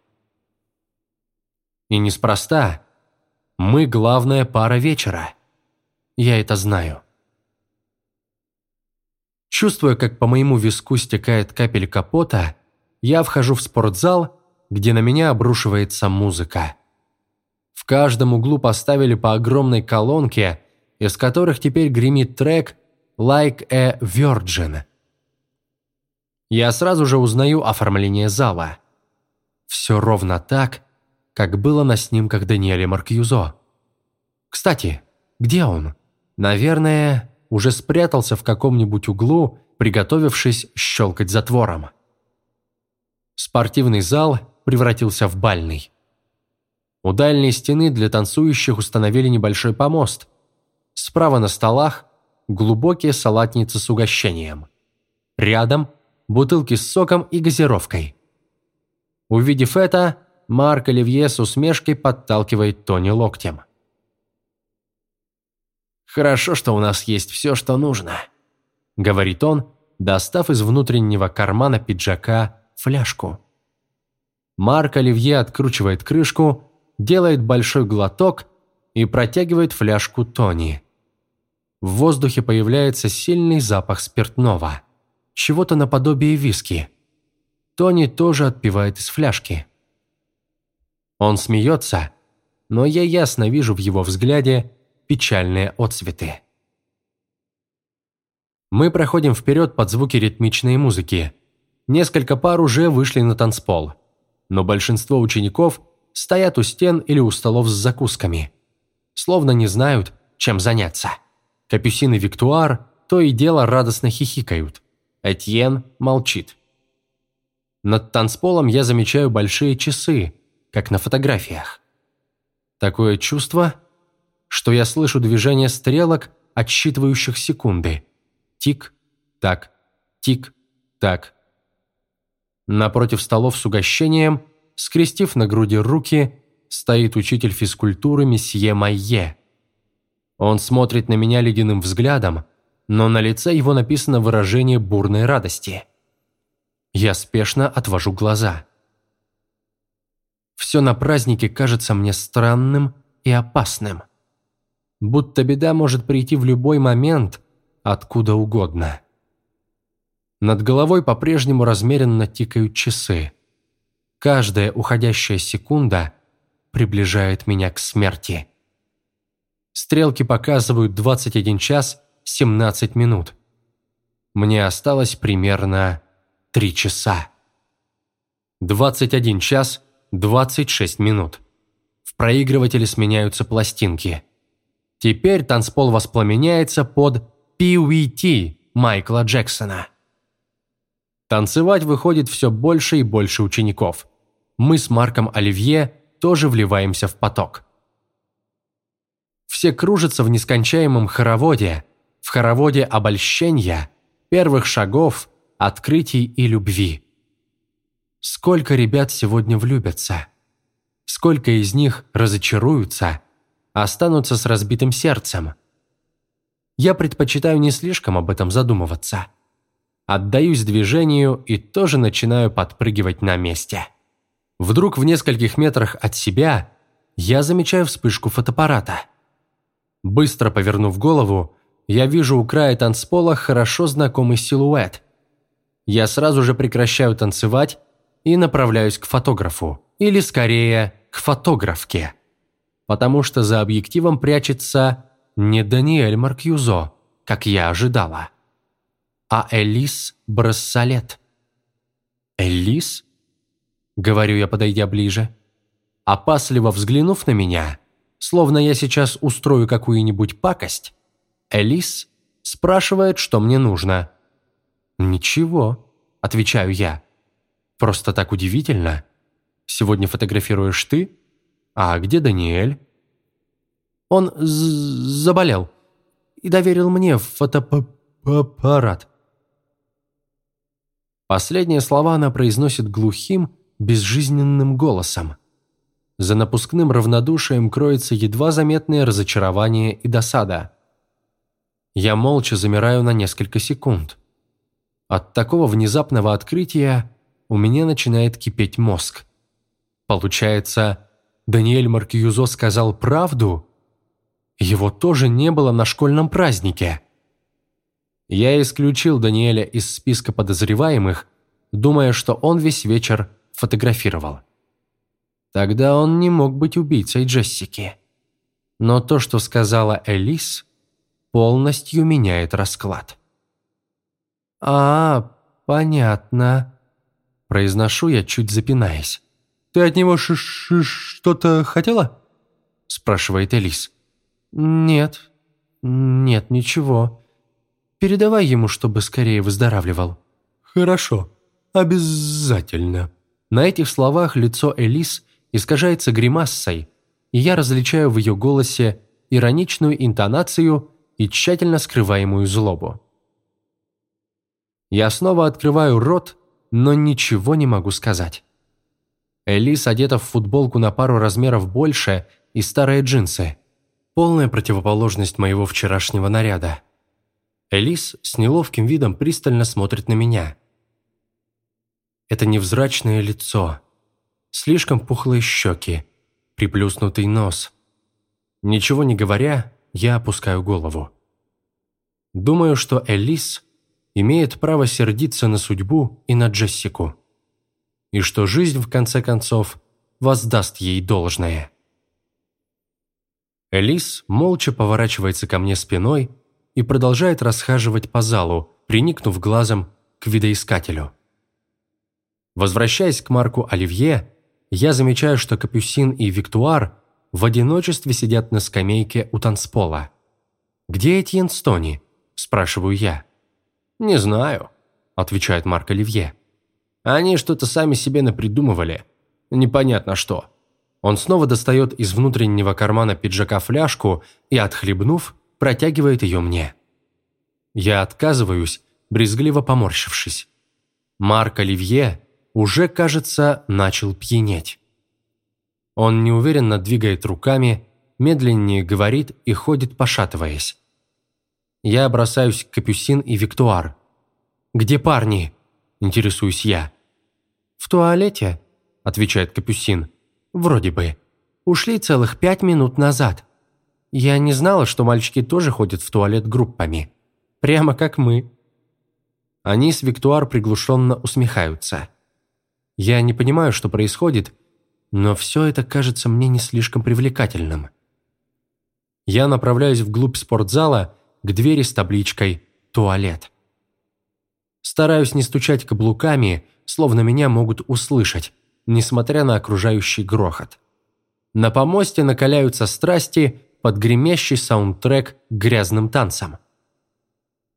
И неспроста. Мы главная пара вечера. Я это знаю. Чувствуя, как по моему виску стекает капель капота, я вхожу в спортзал, где на меня обрушивается музыка. В каждом углу поставили по огромной колонке, из которых теперь гремит трек «Like a Virgin». Я сразу же узнаю оформление зала. Все ровно так, как было на снимках Даниэля Маркьюзо. Кстати, где он? Наверное, уже спрятался в каком-нибудь углу, приготовившись щелкать затвором. Спортивный зал превратился в бальный. У дальней стены для танцующих установили небольшой помост. Справа на столах глубокие салатницы с угощением. Рядом бутылки с соком и газировкой. Увидев это, Марк Оливье с усмешкой подталкивает Тони локтем. «Хорошо, что у нас есть все, что нужно», — говорит он, достав из внутреннего кармана пиджака фляжку. Марк Оливье откручивает крышку, делает большой глоток и протягивает фляжку Тони. В воздухе появляется сильный запах спиртного, чего-то наподобие виски. Тони тоже отпивает из фляжки. Он смеется, но я ясно вижу в его взгляде печальные отцветы. Мы проходим вперед под звуки ритмичной музыки. Несколько пар уже вышли на танцпол, но большинство учеников стоят у стен или у столов с закусками. Словно не знают, чем заняться. Капюсин и Виктуар то и дело радостно хихикают. Этьен молчит. Над танцполом я замечаю большие часы, как на фотографиях. Такое чувство, что я слышу движение стрелок, отсчитывающих секунды. Тик-так, тик-так. Напротив столов с угощением, скрестив на груди руки, стоит учитель физкультуры месье Майе. Он смотрит на меня ледяным взглядом, но на лице его написано выражение бурной радости. Я спешно отвожу глаза. Все на празднике кажется мне странным и опасным будто беда может прийти в любой момент, откуда угодно. Над головой по-прежнему размеренно тикают часы. Каждая уходящая секунда приближает меня к смерти. Стрелки показывают 21 час 17 минут. Мне осталось примерно 3 часа. 21 час 26 минут. В проигрывателе сменяются пластинки – Теперь танцпол воспламеняется под PWT Майкла Джексона. Танцевать выходит все больше и больше учеников. Мы с Марком Оливье тоже вливаемся в поток. Все кружатся в нескончаемом хороводе, в хороводе обольщения, первых шагов, открытий и любви. Сколько ребят сегодня влюбятся? Сколько из них разочаруются – останутся с разбитым сердцем. Я предпочитаю не слишком об этом задумываться. Отдаюсь движению и тоже начинаю подпрыгивать на месте. Вдруг в нескольких метрах от себя я замечаю вспышку фотоаппарата. Быстро повернув голову, я вижу у края танцпола хорошо знакомый силуэт. Я сразу же прекращаю танцевать и направляюсь к фотографу, или скорее, к фотографке потому что за объективом прячется не Даниэль Маркьюзо, как я ожидала, а Элис Брассалет. «Элис?» – говорю я, подойдя ближе. Опасливо взглянув на меня, словно я сейчас устрою какую-нибудь пакость, Элис спрашивает, что мне нужно. «Ничего», – отвечаю я. «Просто так удивительно. Сегодня фотографируешь ты?» «А где Даниэль?» «Он заболел и доверил мне фотоаппарат». Последние слова она произносит глухим, безжизненным голосом. За напускным равнодушием кроется едва заметное разочарование и досада. Я молча замираю на несколько секунд. От такого внезапного открытия у меня начинает кипеть мозг. Получается, Даниэль Маркьюзо сказал правду? Его тоже не было на школьном празднике. Я исключил Даниэля из списка подозреваемых, думая, что он весь вечер фотографировал. Тогда он не мог быть убийцей Джессики. Но то, что сказала Элис, полностью меняет расклад. «А, понятно», – произношу я, чуть запинаясь. «Ты от него что-то хотела?» – спрашивает Элис. «Нет, нет, ничего. Передавай ему, чтобы скорее выздоравливал». «Хорошо, обязательно». На этих словах лицо Элис искажается гримассой, и я различаю в ее голосе ироничную интонацию и тщательно скрываемую злобу. Я снова открываю рот, но ничего не могу сказать. Элис одета в футболку на пару размеров больше и старые джинсы. Полная противоположность моего вчерашнего наряда. Элис с неловким видом пристально смотрит на меня. Это невзрачное лицо, слишком пухлые щеки, приплюснутый нос. Ничего не говоря, я опускаю голову. Думаю, что Элис имеет право сердиться на судьбу и на Джессику. И что жизнь, в конце концов, воздаст ей должное. Элис молча поворачивается ко мне спиной и продолжает расхаживать по залу, приникнув глазом к видоискателю. Возвращаясь к Марку Оливье, я замечаю, что Капюсин и Виктуар в одиночестве сидят на скамейке у танцпола. «Где Этьен Стони?» – спрашиваю я. «Не знаю», – отвечает Марк Оливье. «Они что-то сами себе напридумывали. Непонятно что». Он снова достает из внутреннего кармана пиджака фляжку и, отхлебнув, протягивает ее мне. Я отказываюсь, брезгливо поморщившись. Марк Оливье уже, кажется, начал пьянеть. Он неуверенно двигает руками, медленнее говорит и ходит, пошатываясь. Я бросаюсь к Капюсин и Виктуар. «Где парни?» – интересуюсь я. «В туалете», – отвечает Капюсин. «Вроде бы. Ушли целых пять минут назад». Я не знала, что мальчики тоже ходят в туалет группами. Прямо как мы. Они с Виктуар приглушенно усмехаются. Я не понимаю, что происходит, но все это кажется мне не слишком привлекательным. Я направляюсь вглубь спортзала к двери с табличкой «Туалет». Стараюсь не стучать каблуками, словно меня могут услышать, несмотря на окружающий грохот. На помосте накаляются страсти, под гремящий саундтрек грязным танцам.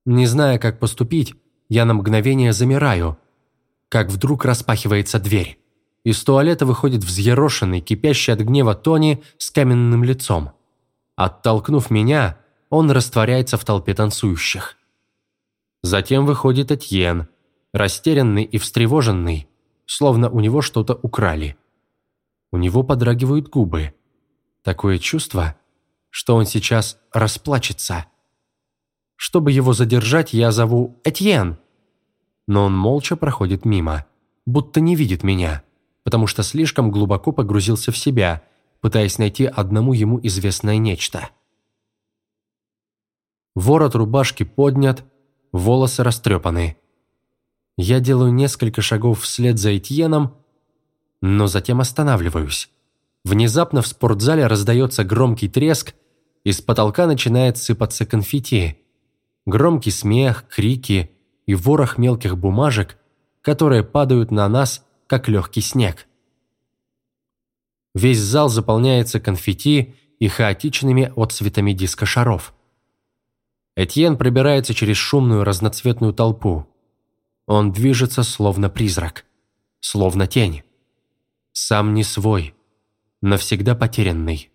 Не зная, как поступить, я на мгновение замираю, как вдруг распахивается дверь. Из туалета выходит взъерошенный, кипящий от гнева Тони с каменным лицом. Оттолкнув меня, он растворяется в толпе танцующих. Затем выходит Этьен, растерянный и встревоженный, словно у него что-то украли. У него подрагивают губы. Такое чувство, что он сейчас расплачется. Чтобы его задержать, я зову «Этьен!» Но он молча проходит мимо, будто не видит меня, потому что слишком глубоко погрузился в себя, пытаясь найти одному ему известное нечто. Ворот рубашки поднят, волосы растрепаны. Я делаю несколько шагов вслед за Этьеном, но затем останавливаюсь. Внезапно в спортзале раздается громкий треск, из потолка начинает сыпаться конфетти. Громкий смех, крики и ворох мелких бумажек, которые падают на нас, как легкий снег. Весь зал заполняется конфетти и хаотичными отцветами дискошаров. Этьен пробирается через шумную разноцветную толпу. Он движется словно призрак, словно тень. Сам не свой, навсегда потерянный.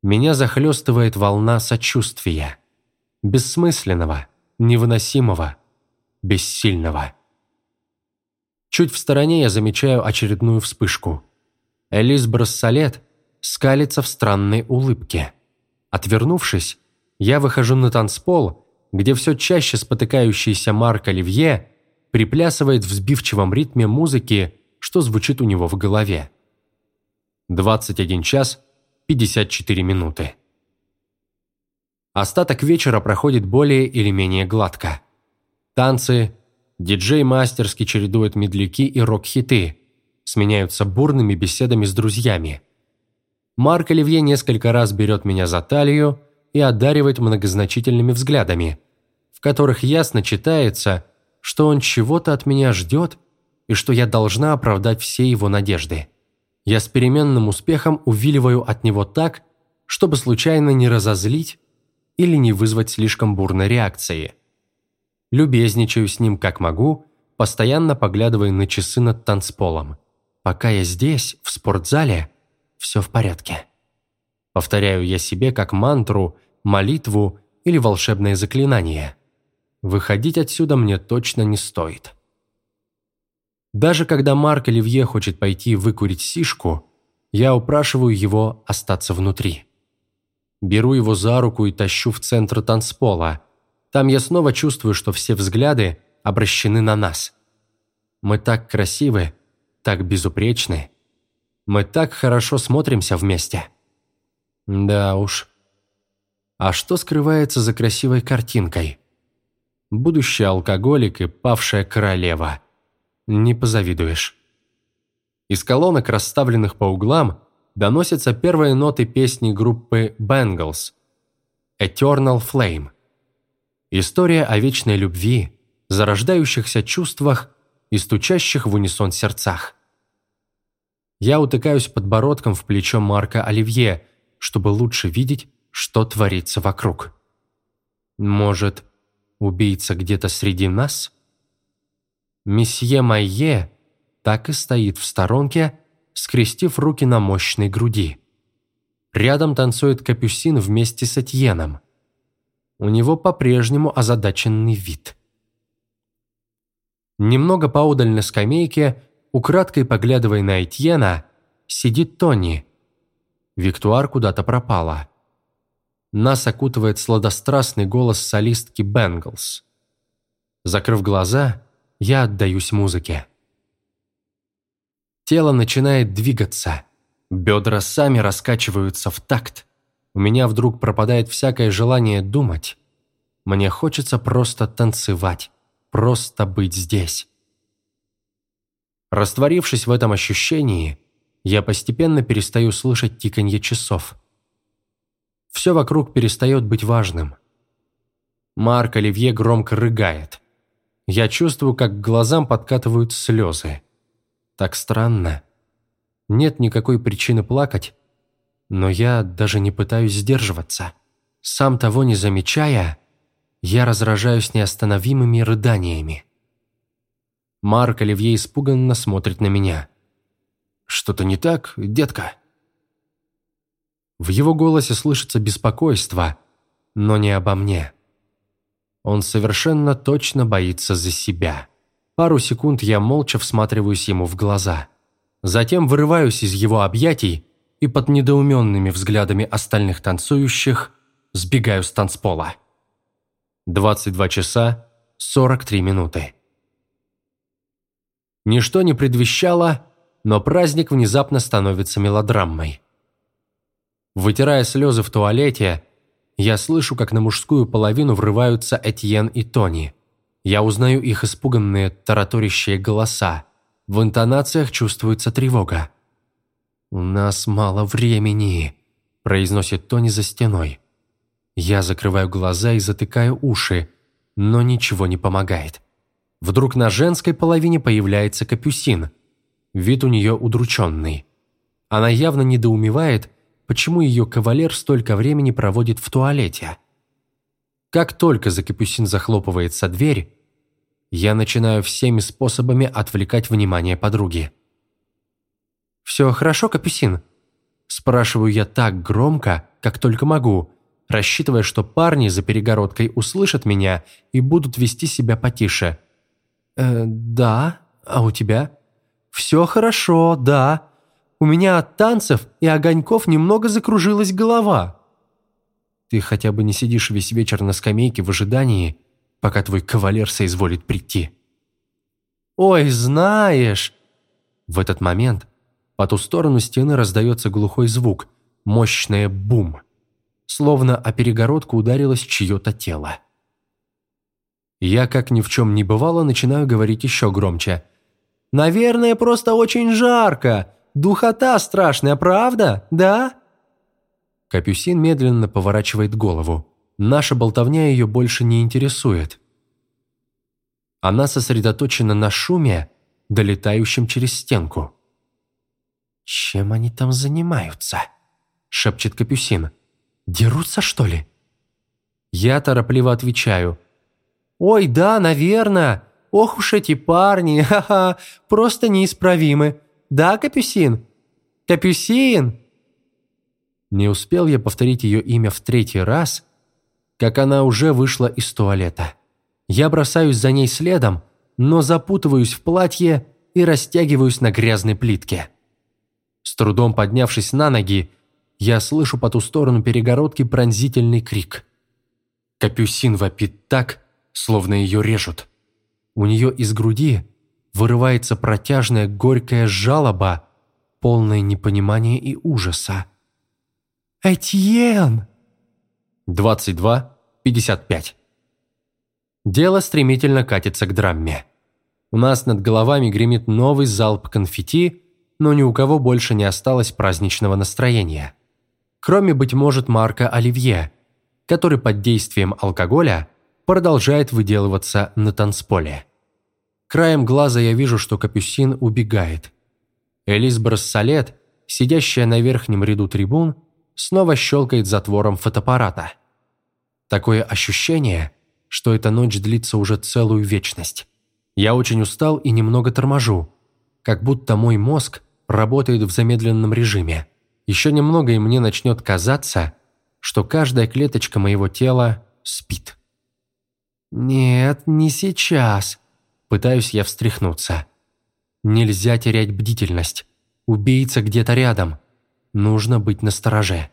Меня захлестывает волна сочувствия. Бессмысленного, невыносимого, бессильного. Чуть в стороне я замечаю очередную вспышку. Элис Брассолет скалится в странной улыбке. Отвернувшись, я выхожу на танцпол, где все чаще спотыкающийся Марк Оливье приплясывает в сбивчивом ритме музыки, что звучит у него в голове. 21 час 54 минуты. Остаток вечера проходит более или менее гладко. Танцы, диджей мастерски чередует медляки и рок-хиты, сменяются бурными беседами с друзьями. Марк Оливье несколько раз берет меня за талию и одаривает многозначительными взглядами, в которых ясно читается, что он чего-то от меня ждет и что я должна оправдать все его надежды. Я с переменным успехом увиливаю от него так, чтобы случайно не разозлить или не вызвать слишком бурной реакции. Любезничаю с ним как могу, постоянно поглядывая на часы над танцполом. Пока я здесь, в спортзале, все в порядке. Повторяю я себе как мантру, молитву или волшебное заклинание. Выходить отсюда мне точно не стоит. Даже когда Марк Оливье хочет пойти выкурить сишку, я упрашиваю его остаться внутри. Беру его за руку и тащу в центр танцпола. Там я снова чувствую, что все взгляды обращены на нас. Мы так красивы, так безупречны. Мы так хорошо смотримся вместе. Да уж. А что скрывается за красивой картинкой? Будущий алкоголик и павшая королева – не позавидуешь. Из колонок, расставленных по углам, доносятся первые ноты песни группы Bangles «Eternal Flame». История о вечной любви, зарождающихся чувствах и стучащих в унисон сердцах. Я утыкаюсь подбородком в плечо Марка Оливье, чтобы лучше видеть, что творится вокруг. Может, убийца где-то среди нас? Месье Майе так и стоит в сторонке, скрестив руки на мощной груди. Рядом танцует Капюсин вместе с Этьеном. У него по-прежнему озадаченный вид. Немного поудаль на скамейке, украдкой поглядывая на Этьена, сидит Тони. Виктуар куда-то пропала. Нас окутывает сладострастный голос солистки Бенглс. Закрыв глаза, я отдаюсь музыке. Тело начинает двигаться. Бедра сами раскачиваются в такт. У меня вдруг пропадает всякое желание думать. Мне хочется просто танцевать, просто быть здесь. Растворившись в этом ощущении, я постепенно перестаю слышать тиканье часов. Все вокруг перестает быть важным. Марк Оливье громко рыгает. Я чувствую, как к глазам подкатывают слезы. Так странно. Нет никакой причины плакать, но я даже не пытаюсь сдерживаться. Сам того не замечая, я разражаюсь неостановимыми рыданиями. Марк Оливье испуганно смотрит на меня. «Что-то не так, детка?» В его голосе слышится беспокойство, но не обо мне. Он совершенно точно боится за себя. Пару секунд я молча всматриваюсь ему в глаза. Затем вырываюсь из его объятий и под недоуменными взглядами остальных танцующих сбегаю с танцпола. 22 часа 43 минуты. Ничто не предвещало, но праздник внезапно становится мелодрамой. Вытирая слезы в туалете, я слышу, как на мужскую половину врываются Этьен и Тони. Я узнаю их испуганные, тараторящие голоса. В интонациях чувствуется тревога. «У нас мало времени», – произносит Тони за стеной. Я закрываю глаза и затыкаю уши, но ничего не помогает. Вдруг на женской половине появляется Капюсин. Вид у нее удрученный. Она явно недоумевает – почему ее кавалер столько времени проводит в туалете. Как только за Капюсин захлопывается дверь, я начинаю всеми способами отвлекать внимание подруги. «Все хорошо, Капюсин?» Спрашиваю я так громко, как только могу, рассчитывая, что парни за перегородкой услышат меня и будут вести себя потише. «Э, да, а у тебя?» «Все хорошо, да», у меня от танцев и огоньков немного закружилась голова. Ты хотя бы не сидишь весь вечер на скамейке в ожидании, пока твой кавалер соизволит прийти. Ой, знаешь... В этот момент По ту сторону стены раздается глухой звук, мощное бум. Словно о перегородку ударилось чье-то тело. Я, как ни в чем не бывало, начинаю говорить еще громче. «Наверное, просто очень жарко. Духота страшная, правда? Да?» Капюсин медленно поворачивает голову. Наша болтовня ее больше не интересует. Она сосредоточена на шуме, долетающем через стенку. «Чем они там занимаются?» – шепчет Капюсин. «Дерутся, что ли?» Я торопливо отвечаю. «Ой, да, наверное. Ох уж эти парни, (laughs) ха-ха, просто неисправимы. Да, Капюсин? Капюсин!» Не успел я повторить ее имя в третий раз, как она уже вышла из туалета. Я бросаюсь за ней следом, но запутываюсь в платье и растягиваюсь на грязной плитке. С трудом поднявшись на ноги, я слышу по ту сторону перегородки пронзительный крик. Капюсин вопит так, словно ее режут. У нее из груди вырывается протяжная горькая жалоба, полное непонимания и ужаса. «Этьен!» 22.55 Дело стремительно катится к драме. У нас над головами гремит новый залп конфетти, но ни у кого больше не осталось праздничного настроения. Кроме, быть может, Марка Оливье, который под действием алкоголя продолжает выделываться на танцполе. Краем глаза я вижу, что Капюсин убегает. Элис Брассалет, сидящая на верхнем ряду трибун, снова щелкает затвором фотоаппарата. Такое ощущение – что эта ночь длится уже целую вечность. Я очень устал и немного торможу, как будто мой мозг работает в замедленном режиме. Еще немного, и мне начнет казаться, что каждая клеточка моего тела спит. «Нет, не сейчас», – пытаюсь я встряхнуться. «Нельзя терять бдительность. Убийца где-то рядом. Нужно быть настороже».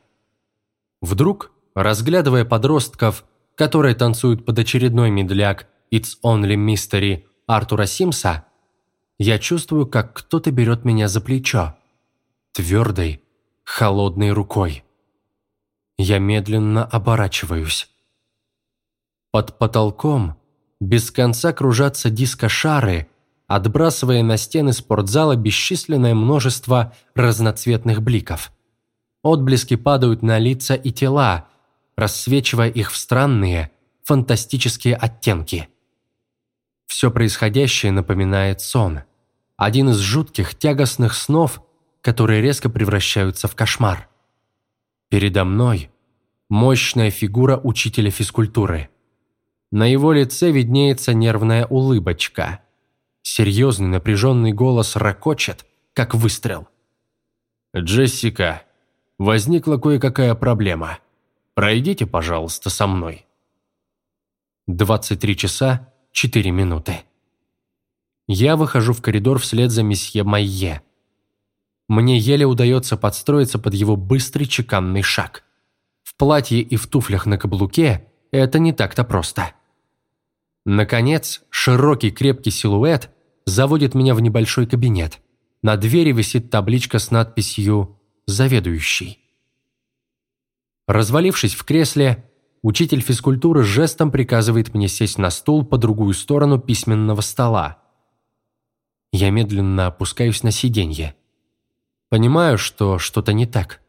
Вдруг, разглядывая подростков – которые танцуют под очередной медляк «It's Only Mystery» Артура Симса, я чувствую, как кто-то берет меня за плечо. Твердой, холодной рукой. Я медленно оборачиваюсь. Под потолком без конца кружатся дискошары, отбрасывая на стены спортзала бесчисленное множество разноцветных бликов. Отблески падают на лица и тела, рассвечивая их в странные, фантастические оттенки. Все происходящее напоминает сон. Один из жутких, тягостных снов, которые резко превращаются в кошмар. Передо мной мощная фигура учителя физкультуры. На его лице виднеется нервная улыбочка. Серьезный напряженный голос ракочет, как выстрел. «Джессика, возникла кое-какая проблема». Пройдите, пожалуйста, со мной». 23 часа 4 минуты. Я выхожу в коридор вслед за месье Майе. Мне еле удается подстроиться под его быстрый чеканный шаг. В платье и в туфлях на каблуке это не так-то просто. Наконец, широкий крепкий силуэт заводит меня в небольшой кабинет. На двери висит табличка с надписью «Заведующий». Развалившись в кресле, учитель физкультуры жестом приказывает мне сесть на стул по другую сторону письменного стола. Я медленно опускаюсь на сиденье. Понимаю, что что-то не так.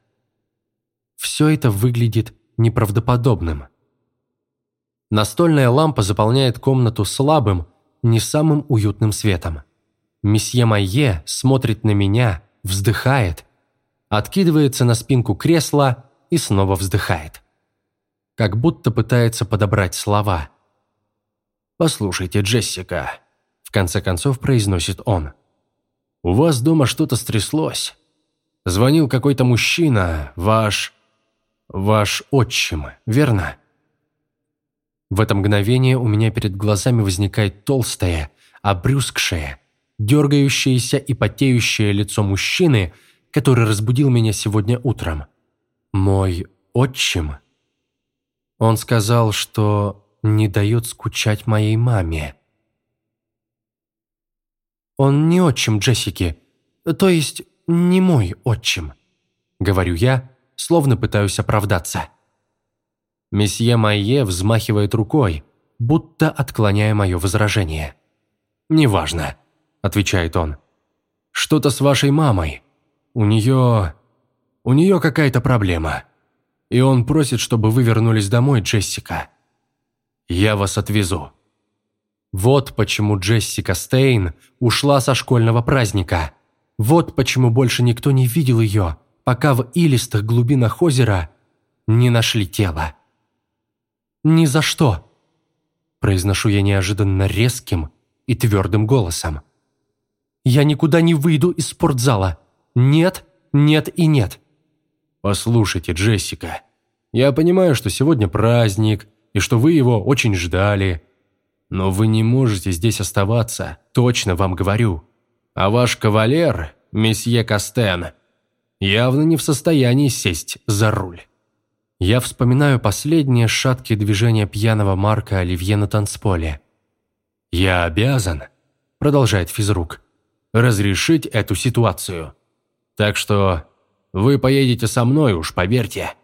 Все это выглядит неправдоподобным. Настольная лампа заполняет комнату слабым, не самым уютным светом. Месье Майе смотрит на меня, вздыхает, откидывается на спинку кресла и снова вздыхает. Как будто пытается подобрать слова. «Послушайте, Джессика», – в конце концов произносит он. «У вас дома что-то стряслось. Звонил какой-то мужчина, ваш... ваш отчим, верно?» В это мгновение у меня перед глазами возникает толстое, обрюзгшее, дергающееся и потеющее лицо мужчины, который разбудил меня сегодня утром. Мой отчим. Он сказал, что не дает скучать моей маме. Он не отчим Джессики. То есть, не мой отчим», — говорю я, словно пытаюсь оправдаться. Месье Майе взмахивает рукой, будто отклоняя мое возражение. «Неважно», — отвечает он. «Что-то с вашей мамой. У нее... у нее какая-то проблема. И он просит, чтобы вы вернулись домой, Джессика. Я вас отвезу». Вот почему Джессика Стейн ушла со школьного праздника. Вот почему больше никто не видел ее, пока в илистых глубинах озера не нашли тело. «Ни за что!» Произношу я неожиданно резким и твердым голосом. «Я никуда не выйду из спортзала. Нет, нет и нет». «Послушайте, Джессика, я понимаю, что сегодня праздник, и что вы его очень ждали, но вы не можете здесь оставаться, точно вам говорю. А ваш кавалер, месье Кастен, явно не в состоянии сесть за руль. Я вспоминаю последние шаткие движения пьяного Марка Оливье на танцполе. «Я обязан», – продолжает физрук, – «разрешить эту ситуацию. Так что вы поедете со мной, уж поверьте,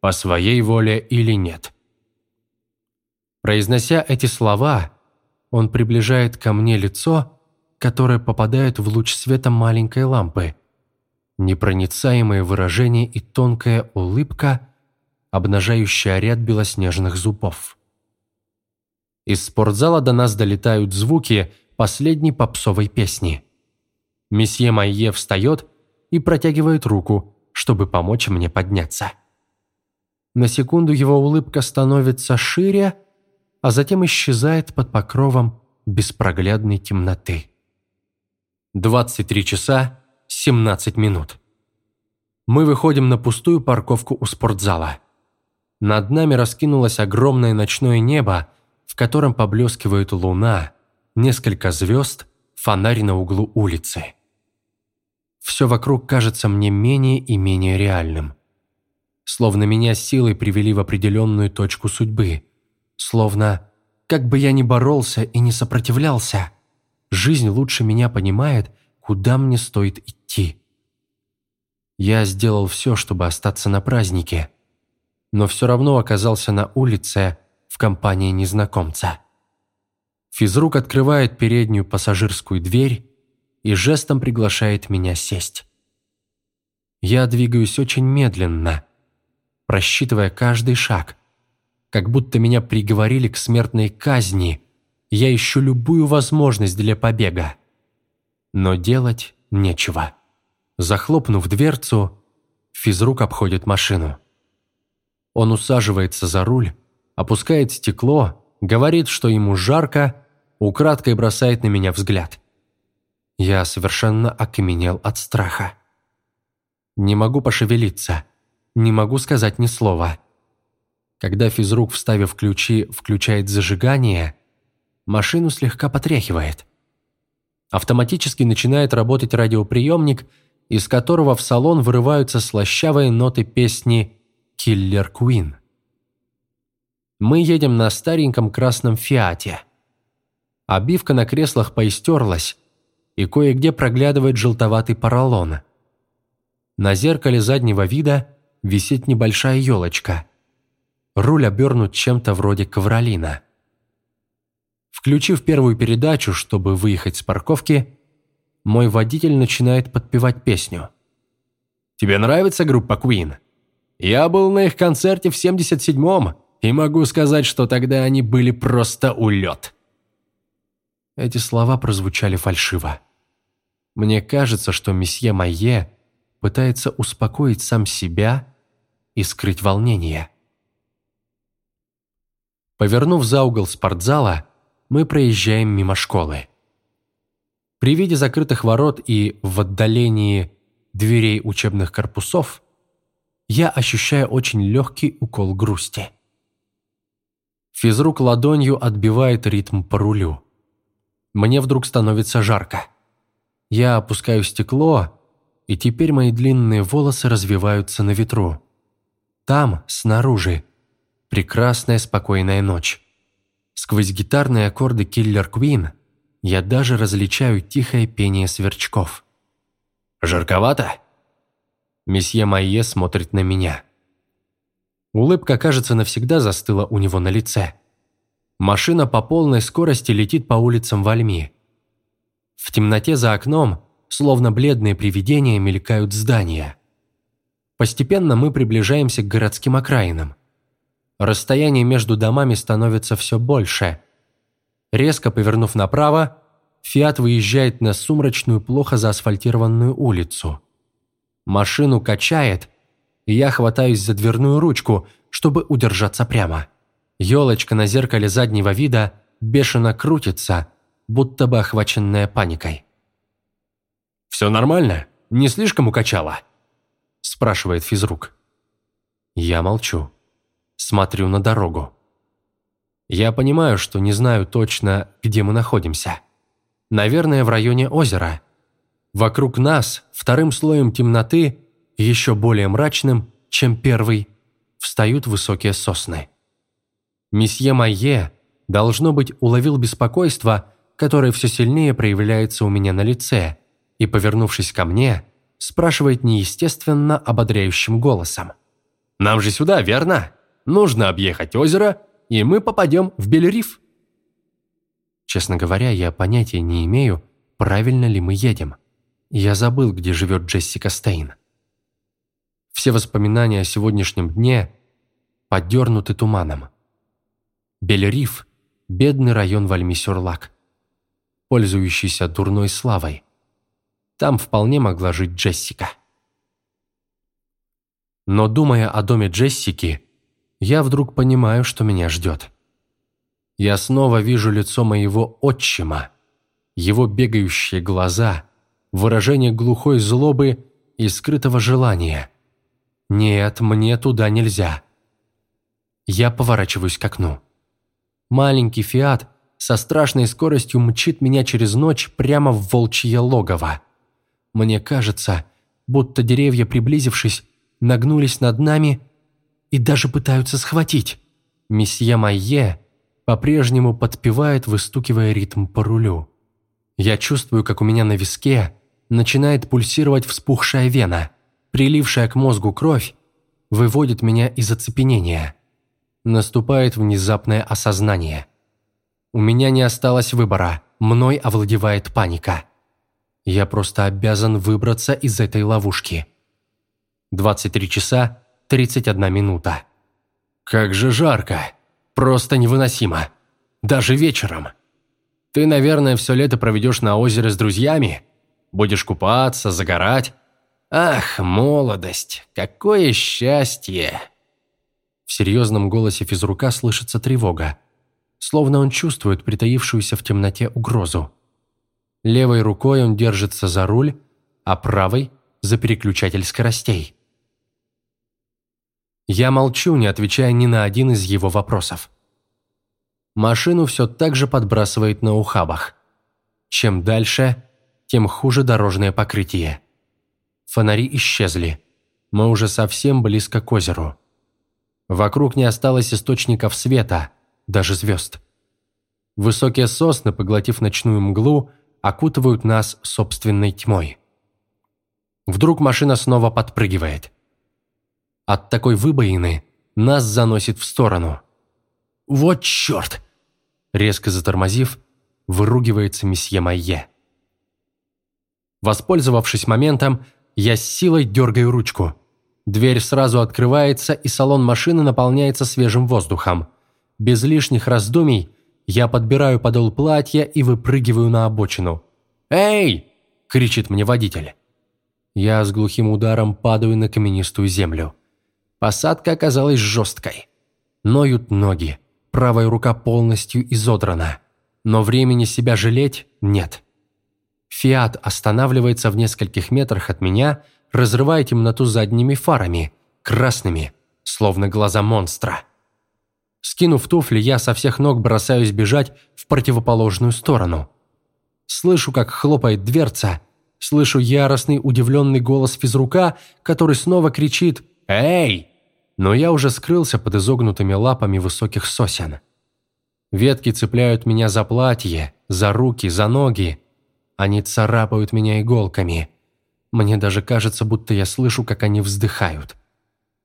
по своей воле или нет. Произнося эти слова, он приближает ко мне лицо, которое попадает в луч света маленькой лампы. Непроницаемое выражение и тонкая улыбка, обнажающая ряд белоснежных зубов. Из спортзала до нас долетают звуки последней попсовой песни. Месье Майе встает и протягивает руку, чтобы помочь мне подняться. На секунду его улыбка становится шире, а затем исчезает под покровом беспроглядной темноты. 23 часа 17 минут. Мы выходим на пустую парковку у спортзала. Над нами раскинулось огромное ночное небо, в котором поблескивает луна, несколько звезд, фонарь на углу улицы. Все вокруг кажется мне менее и менее реальным. Словно меня силой привели в определенную точку судьбы – Словно, как бы я ни боролся и не сопротивлялся, жизнь лучше меня понимает, куда мне стоит идти. Я сделал все, чтобы остаться на празднике, но все равно оказался на улице в компании незнакомца. Физрук открывает переднюю пассажирскую дверь и жестом приглашает меня сесть. Я двигаюсь очень медленно, просчитывая каждый шаг – как будто меня приговорили к смертной казни. Я ищу любую возможность для побега. Но делать нечего. Захлопнув дверцу, физрук обходит машину. Он усаживается за руль, опускает стекло, говорит, что ему жарко, украдкой бросает на меня взгляд. Я совершенно окаменел от страха. Не могу пошевелиться, не могу сказать ни слова. Когда физрук, вставив ключи, включает зажигание, машину слегка потряхивает. Автоматически начинает работать радиоприемник, из которого в салон вырываются слащавые ноты песни «Киллер Куин». Мы едем на стареньком красном «Фиате». Обивка на креслах поистерлась, и кое-где проглядывает желтоватый поролон. На зеркале заднего вида висит небольшая елочка – руль обернут чем-то вроде ковролина. Включив первую передачу, чтобы выехать с парковки, мой водитель начинает подпевать песню. «Тебе нравится группа Queen? Я был на их концерте в 77-м, и могу сказать, что тогда они были просто улет». Эти слова прозвучали фальшиво. Мне кажется, что месье Майе пытается успокоить сам себя и скрыть волнение. Повернув за угол спортзала, мы проезжаем мимо школы. При виде закрытых ворот и в отдалении дверей учебных корпусов я ощущаю очень легкий укол грусти. Физрук ладонью отбивает ритм по рулю. Мне вдруг становится жарко. Я опускаю стекло, и теперь мои длинные волосы развиваются на ветру. Там, снаружи, Прекрасная спокойная ночь. Сквозь гитарные аккорды «Киллер Квин» я даже различаю тихое пение сверчков. «Жарковато?» Месье Майе смотрит на меня. Улыбка, кажется, навсегда застыла у него на лице. Машина по полной скорости летит по улицам Вальми. В темноте за окном, словно бледные привидения, мелькают здания. Постепенно мы приближаемся к городским окраинам. Расстояние между домами становится все больше. Резко повернув направо, Фиат выезжает на сумрачную, плохо заасфальтированную улицу. Машину качает, и я хватаюсь за дверную ручку, чтобы удержаться прямо. Елочка на зеркале заднего вида бешено крутится, будто бы охваченная паникой. «Все нормально? Не слишком укачало?» – спрашивает физрук. Я молчу. Смотрю на дорогу. Я понимаю, что не знаю точно, где мы находимся. Наверное, в районе озера. Вокруг нас, вторым слоем темноты, еще более мрачным, чем первый, встают высокие сосны. Месье Майе, должно быть, уловил беспокойство, которое все сильнее проявляется у меня на лице, и, повернувшись ко мне, спрашивает неестественно ободряющим голосом. «Нам же сюда, верно? Нужно объехать озеро, и мы попадем в Бельриф». Честно говоря, я понятия не имею, правильно ли мы едем. Я забыл, где живет Джессика Стейн. Все воспоминания о сегодняшнем дне подернуты туманом. Бельриф – бедный район Вальми-Сюрлак, пользующийся дурной славой. Там вполне могла жить Джессика. Но думая о доме Джессики, я вдруг понимаю, что меня ждет. Я снова вижу лицо моего отчима, его бегающие глаза, выражение глухой злобы и скрытого желания. Нет, мне туда нельзя. Я поворачиваюсь к окну. Маленький «Фиат» со страшной скоростью мчит меня через ночь прямо в волчье логово. Мне кажется, будто деревья, приблизившись, нагнулись над нами и даже пытаются схватить. Месье Майе по-прежнему подпевает, выстукивая ритм по рулю. Я чувствую, как у меня на виске начинает пульсировать вспухшая вена. Прилившая к мозгу кровь выводит меня из оцепенения. Наступает внезапное осознание. У меня не осталось выбора, мной овладевает паника. Я просто обязан выбраться из этой ловушки. 23 часа 31 минута. Как же жарко! Просто невыносимо. Даже вечером. Ты, наверное, все лето проведешь на озере с друзьями? Будешь купаться, загорать? Ах, молодость! Какое счастье! В серьезном голосе физрука слышится тревога, словно он чувствует притаившуюся в темноте угрозу. Левой рукой он держится за руль, а правой – за переключатель скоростей. Я молчу, не отвечая ни на один из его вопросов. Машину все так же подбрасывает на ухабах. Чем дальше, тем хуже дорожное покрытие. Фонари исчезли. Мы уже совсем близко к озеру. Вокруг не осталось источников света, даже звезд. Высокие сосны, поглотив ночную мглу, окутывают нас собственной тьмой. Вдруг машина снова подпрыгивает. От такой выбоины нас заносит в сторону. «Вот черт!» Резко затормозив, выругивается месье Майе. Воспользовавшись моментом, я с силой дергаю ручку. Дверь сразу открывается, и салон машины наполняется свежим воздухом. Без лишних раздумий я подбираю подол платья и выпрыгиваю на обочину. «Эй!» – кричит мне водитель. Я с глухим ударом падаю на каменистую землю. Посадка оказалась жесткой. Ноют ноги, правая рука полностью изодрана. Но времени себя жалеть нет. «Фиат» останавливается в нескольких метрах от меня, разрывая темноту задними фарами, красными, словно глаза монстра. Скинув туфли, я со всех ног бросаюсь бежать в противоположную сторону. Слышу, как хлопает дверца, слышу яростный удивленный голос физрука, который снова кричит «Эй!» но я уже скрылся под изогнутыми лапами высоких сосен. Ветки цепляют меня за платье, за руки, за ноги. Они царапают меня иголками. Мне даже кажется, будто я слышу, как они вздыхают.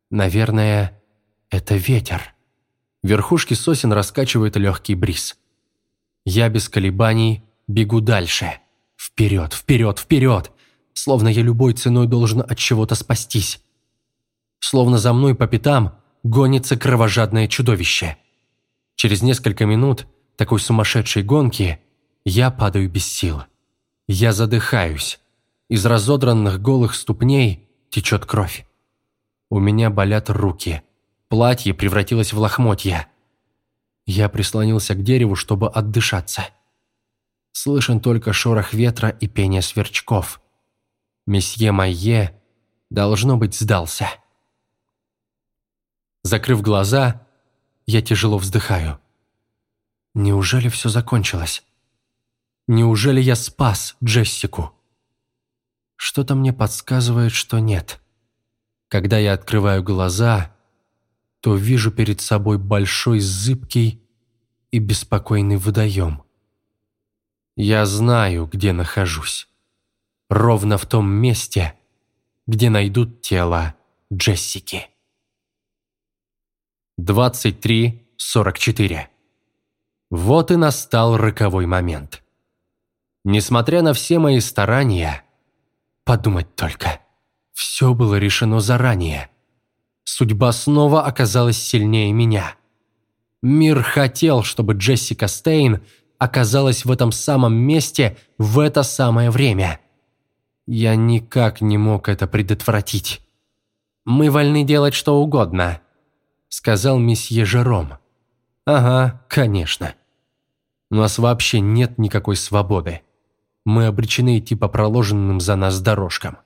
Наверное, это ветер. Верхушки сосен раскачивает легкий бриз. Я без колебаний бегу дальше. Вперед, вперед, вперед! Словно я любой ценой должен от чего-то спастись. Словно за мной по пятам гонится кровожадное чудовище. Через несколько минут такой сумасшедшей гонки я падаю без сил. Я задыхаюсь. Из разодранных голых ступней течет кровь. У меня болят руки. Платье превратилось в лохмотья. Я прислонился к дереву, чтобы отдышаться. Слышен только шорох ветра и пение сверчков. Месье Майе, должно быть, сдался. Закрыв глаза, я тяжело вздыхаю. Неужели все закончилось? Неужели я спас Джессику? Что-то мне подсказывает, что нет. Когда я открываю глаза, то вижу перед собой большой зыбкий и беспокойный водоем. Я знаю, где нахожусь. Ровно в том месте, где найдут тело Джессики. 23.44 Вот и настал роковой момент. Несмотря на все мои старания, подумать только, все было решено заранее – Судьба снова оказалась сильнее меня. Мир хотел, чтобы Джессика Стейн оказалась в этом самом месте в это самое время. Я никак не мог это предотвратить. «Мы вольны делать что угодно», — сказал месье Жером. «Ага, конечно. У нас вообще нет никакой свободы. Мы обречены идти по проложенным за нас дорожкам».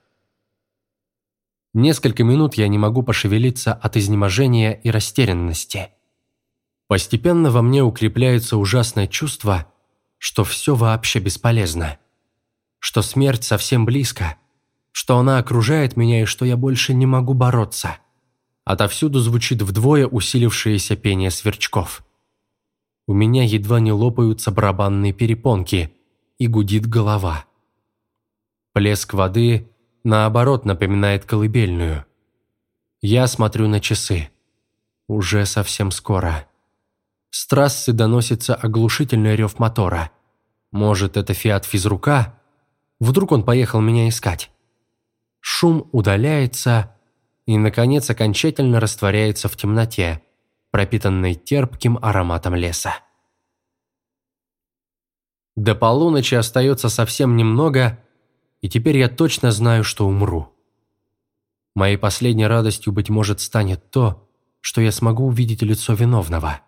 Несколько минут я не могу пошевелиться от изнеможения и растерянности. Постепенно во мне укрепляется ужасное чувство, что все вообще бесполезно. Что смерть совсем близко, что она окружает меня и что я больше не могу бороться. Отовсюду звучит вдвое усилившееся пение сверчков. У меня едва не лопаются барабанные перепонки и гудит голова. Плеск воды наоборот, напоминает колыбельную. Я смотрю на часы. Уже совсем скоро. С трассы доносится оглушительный рев мотора. Может, это Фиат физрука? Вдруг он поехал меня искать? Шум удаляется и, наконец, окончательно растворяется в темноте, пропитанной терпким ароматом леса. До полуночи остается совсем немного, и теперь я точно знаю, что умру. Моей последней радостью, быть может, станет то, что я смогу увидеть лицо виновного.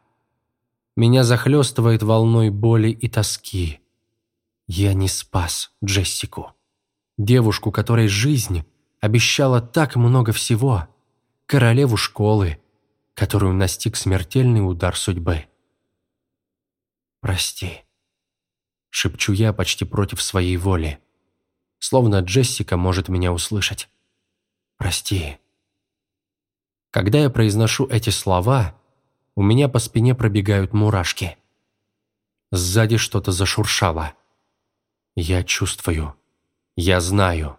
Меня захлестывает волной боли и тоски. Я не спас Джессику. Девушку, которой жизнь обещала так много всего. Королеву школы, которую настиг смертельный удар судьбы. «Прости», — шепчу я почти против своей воли словно Джессика может меня услышать. «Прости». Когда я произношу эти слова, у меня по спине пробегают мурашки. Сзади что-то зашуршало. Я чувствую. Я знаю.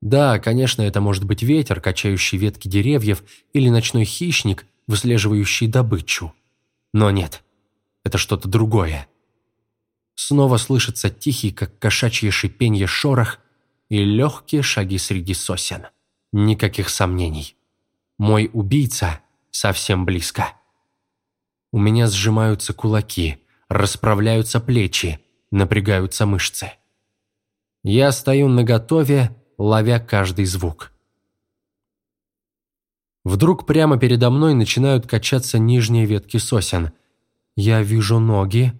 Да, конечно, это может быть ветер, качающий ветки деревьев, или ночной хищник, выслеживающий добычу. Но нет, это что-то другое. Снова слышится тихий, как кошачье шипенье шорох и легкие шаги среди сосен. Никаких сомнений. Мой убийца совсем близко. У меня сжимаются кулаки, расправляются плечи, напрягаются мышцы. Я стою наготове, ловя каждый звук. Вдруг прямо передо мной начинают качаться нижние ветки сосен. Я вижу ноги,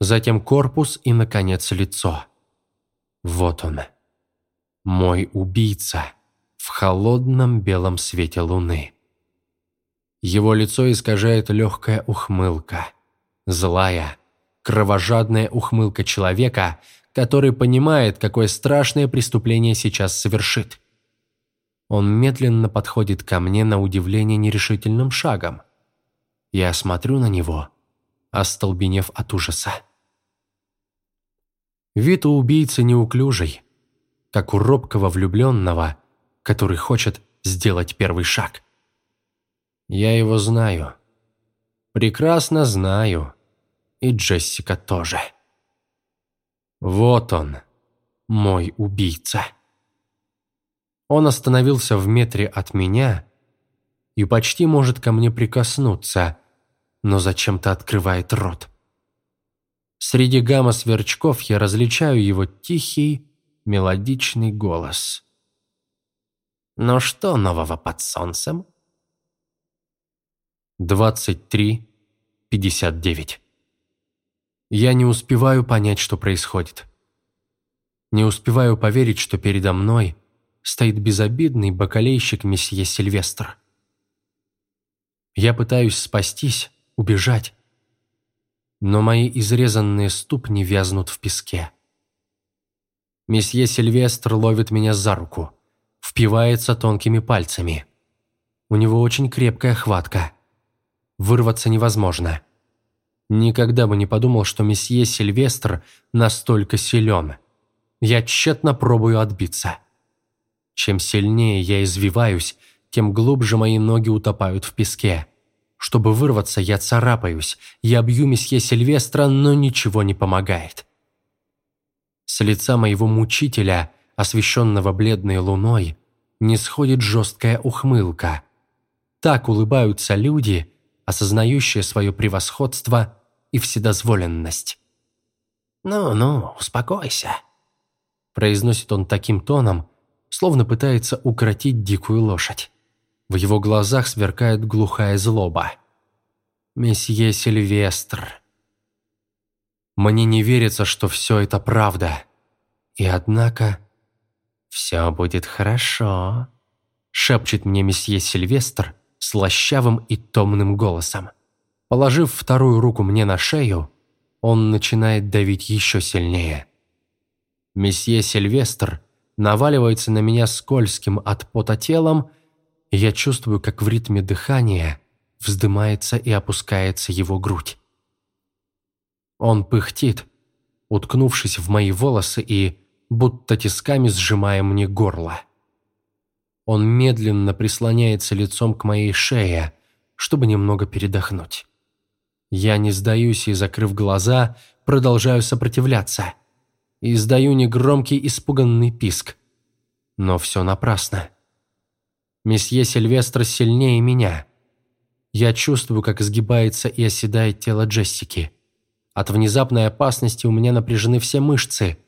затем корпус и, наконец, лицо. Вот он. Мой убийца в холодном белом свете луны. Его лицо искажает легкая ухмылка. Злая, кровожадная ухмылка человека, который понимает, какое страшное преступление сейчас совершит. Он медленно подходит ко мне на удивление нерешительным шагом. Я смотрю на него, остолбенев от ужаса. Вид у убийцы неуклюжий. как у робкого влюбленного, который хочет сделать первый шаг. Я его знаю. Прекрасно знаю. И Джессика тоже. Вот он, мой убийца. Он остановился в метре от меня и почти может ко мне прикоснуться, но зачем-то открывает рот. Среди гамма сверчков я различаю его тихий, мелодичный голос. «Ну что нового под солнцем?» 23.59 Я не успеваю понять, что происходит. Не успеваю поверить, что передо мной стоит безобидный бакалейщик месье Сильвестр. Я пытаюсь спастись, убежать, но мои изрезанные ступни вязнут в песке. Месье Сильвестр ловит меня за руку, впивается тонкими пальцами. У него очень крепкая хватка. Вырваться невозможно. Никогда бы не подумал, что месье Сильвестр настолько силен. Я тщетно пробую отбиться. Чем сильнее я извиваюсь, тем глубже мои ноги утопают в песке. Чтобы вырваться, я царапаюсь, я бью месье Сильвестра, но ничего не помогает. С лица моего мучителя, освещенного бледной луной, не сходит жесткая ухмылка. Так улыбаются люди, осознающие свое превосходство и вседозволенность. «Ну-ну, успокойся», – произносит он таким тоном, словно пытается укротить дикую лошадь. В его глазах сверкает глухая злоба. «Месье Сильвестр». Мне не верится, что все это правда. И однако... «Все будет хорошо», — шепчет мне месье Сильвестр слащавым и томным голосом. Положив вторую руку мне на шею, он начинает давить еще сильнее. Месье Сильвестр наваливается на меня скользким от пота телом я чувствую, как в ритме дыхания вздымается и опускается его грудь. Он пыхтит, уткнувшись в мои волосы и будто тисками сжимая мне горло. Он медленно прислоняется лицом к моей шее, чтобы немного передохнуть. Я не сдаюсь и, закрыв глаза, продолжаю сопротивляться. Издаю негромкий испуганный писк. Но все напрасно. Месье Сильвестр сильнее меня. Я чувствую, как сгибается и оседает тело Джессики. От внезапной опасности у меня напряжены все мышцы,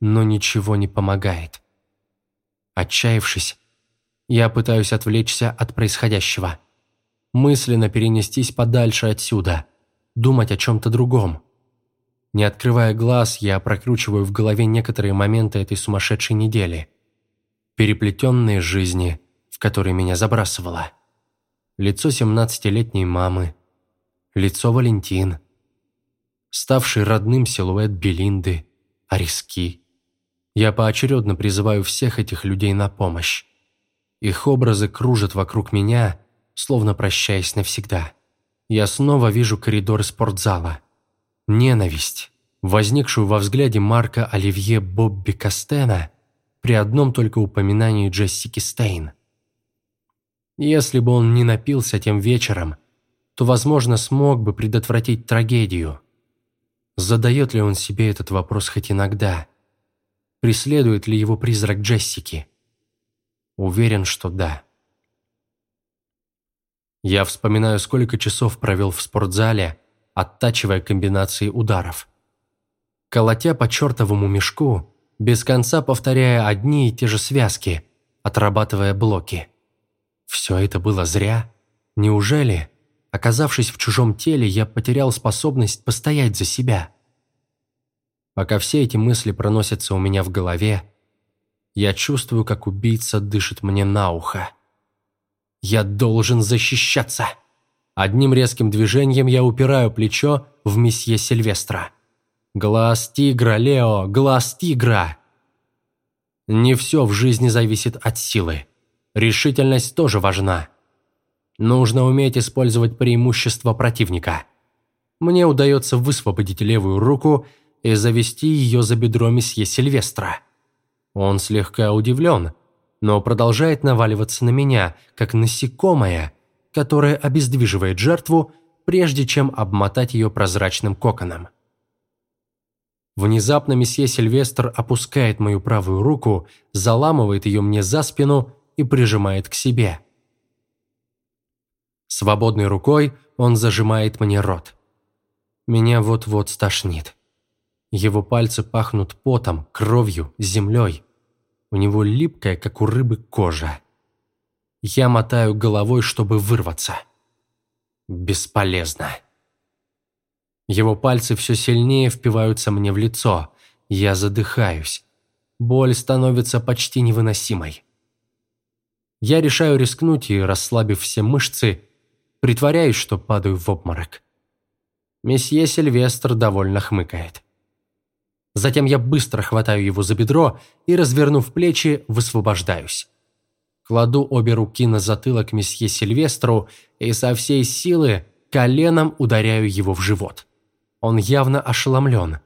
но ничего не помогает. Отчаявшись, я пытаюсь отвлечься от происходящего. Мысленно перенестись подальше отсюда, думать о чем-то другом. Не открывая глаз, я прокручиваю в голове некоторые моменты этой сумасшедшей недели. Переплетенные жизни – в меня забрасывало. Лицо семнадцатилетней мамы, лицо Валентин, ставший родным силуэт Белинды, Ариски. Я поочередно призываю всех этих людей на помощь. Их образы кружат вокруг меня, словно прощаясь навсегда. Я снова вижу коридоры спортзала. Ненависть, возникшую во взгляде Марка Оливье Бобби Кастена при одном только упоминании Джессики Стейн. Если бы он не напился тем вечером, то, возможно, смог бы предотвратить трагедию. Задает ли он себе этот вопрос хоть иногда? Преследует ли его призрак Джессики? Уверен, что да. Я вспоминаю, сколько часов провел в спортзале, оттачивая комбинации ударов. Колотя по чертовому мешку, без конца повторяя одни и те же связки, отрабатывая блоки. Все это было зря? Неужели, оказавшись в чужом теле, я потерял способность постоять за себя? Пока все эти мысли проносятся у меня в голове, я чувствую, как убийца дышит мне на ухо. Я должен защищаться. Одним резким движением я упираю плечо в месье Сильвестра. Глаз тигра, Лео, глаз тигра. Не все в жизни зависит от силы. Решительность тоже важна. Нужно уметь использовать преимущество противника. Мне удается высвободить левую руку и завести ее за бедро месье Сильвестра. Он слегка удивлен, но продолжает наваливаться на меня, как насекомое, которое обездвиживает жертву, прежде чем обмотать ее прозрачным коконом. Внезапно месье Сильвестр опускает мою правую руку, заламывает ее мне за спину и прижимает к себе. Свободной рукой он зажимает мне рот. Меня вот-вот стошнит. Его пальцы пахнут потом, кровью, землей. У него липкая, как у рыбы, кожа. Я мотаю головой, чтобы вырваться. Бесполезно. Его пальцы все сильнее впиваются мне в лицо. Я задыхаюсь. Боль становится почти невыносимой. Я решаю рискнуть и, расслабив все мышцы, притворяюсь, что падаю в обморок. Месье Сильвестр довольно хмыкает. Затем я быстро хватаю его за бедро и, развернув плечи, высвобождаюсь. Кладу обе руки на затылок месье Сильвестру и со всей силы коленом ударяю его в живот. Он явно ошеломлен,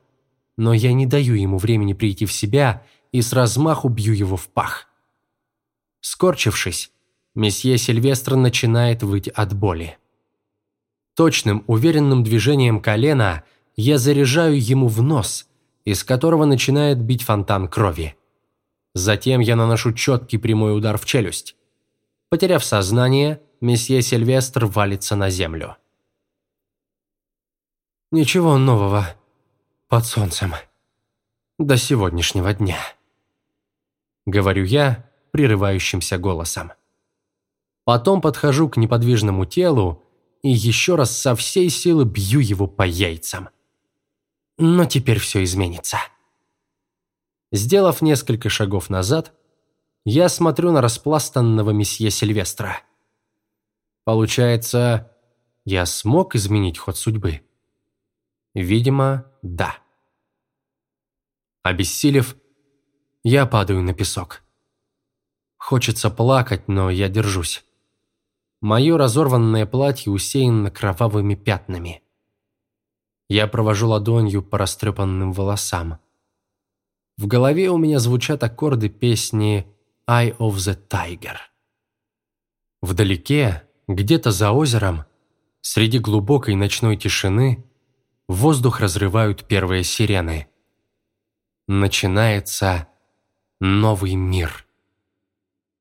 но я не даю ему времени прийти в себя и с размаху бью его в пах. Скорчившись, месье Сильвестр начинает выть от боли. Точным, уверенным движением колена я заряжаю ему в нос, из которого начинает бить фонтан крови. Затем я наношу четкий прямой удар в челюсть. Потеряв сознание, месье Сильвестр валится на землю. Ничего нового под солнцем. До сегодняшнего дня. Говорю я прерывающимся голосом. Потом подхожу к неподвижному телу и еще раз со всей силы бью его по яйцам. Но теперь все изменится. Сделав несколько шагов назад, я смотрю на распластанного месье Сильвестра. Получается, я смог изменить ход судьбы? Видимо, да. Обессилев, я падаю на песок. Хочется плакать, но я держусь. Мое разорванное платье усеяно кровавыми пятнами. Я провожу ладонью по растрепанным волосам. В голове у меня звучат аккорды песни «Eye of the Tiger». Вдалеке, где-то за озером, среди глубокой ночной тишины, воздух разрывают первые сирены. Начинается новый мир.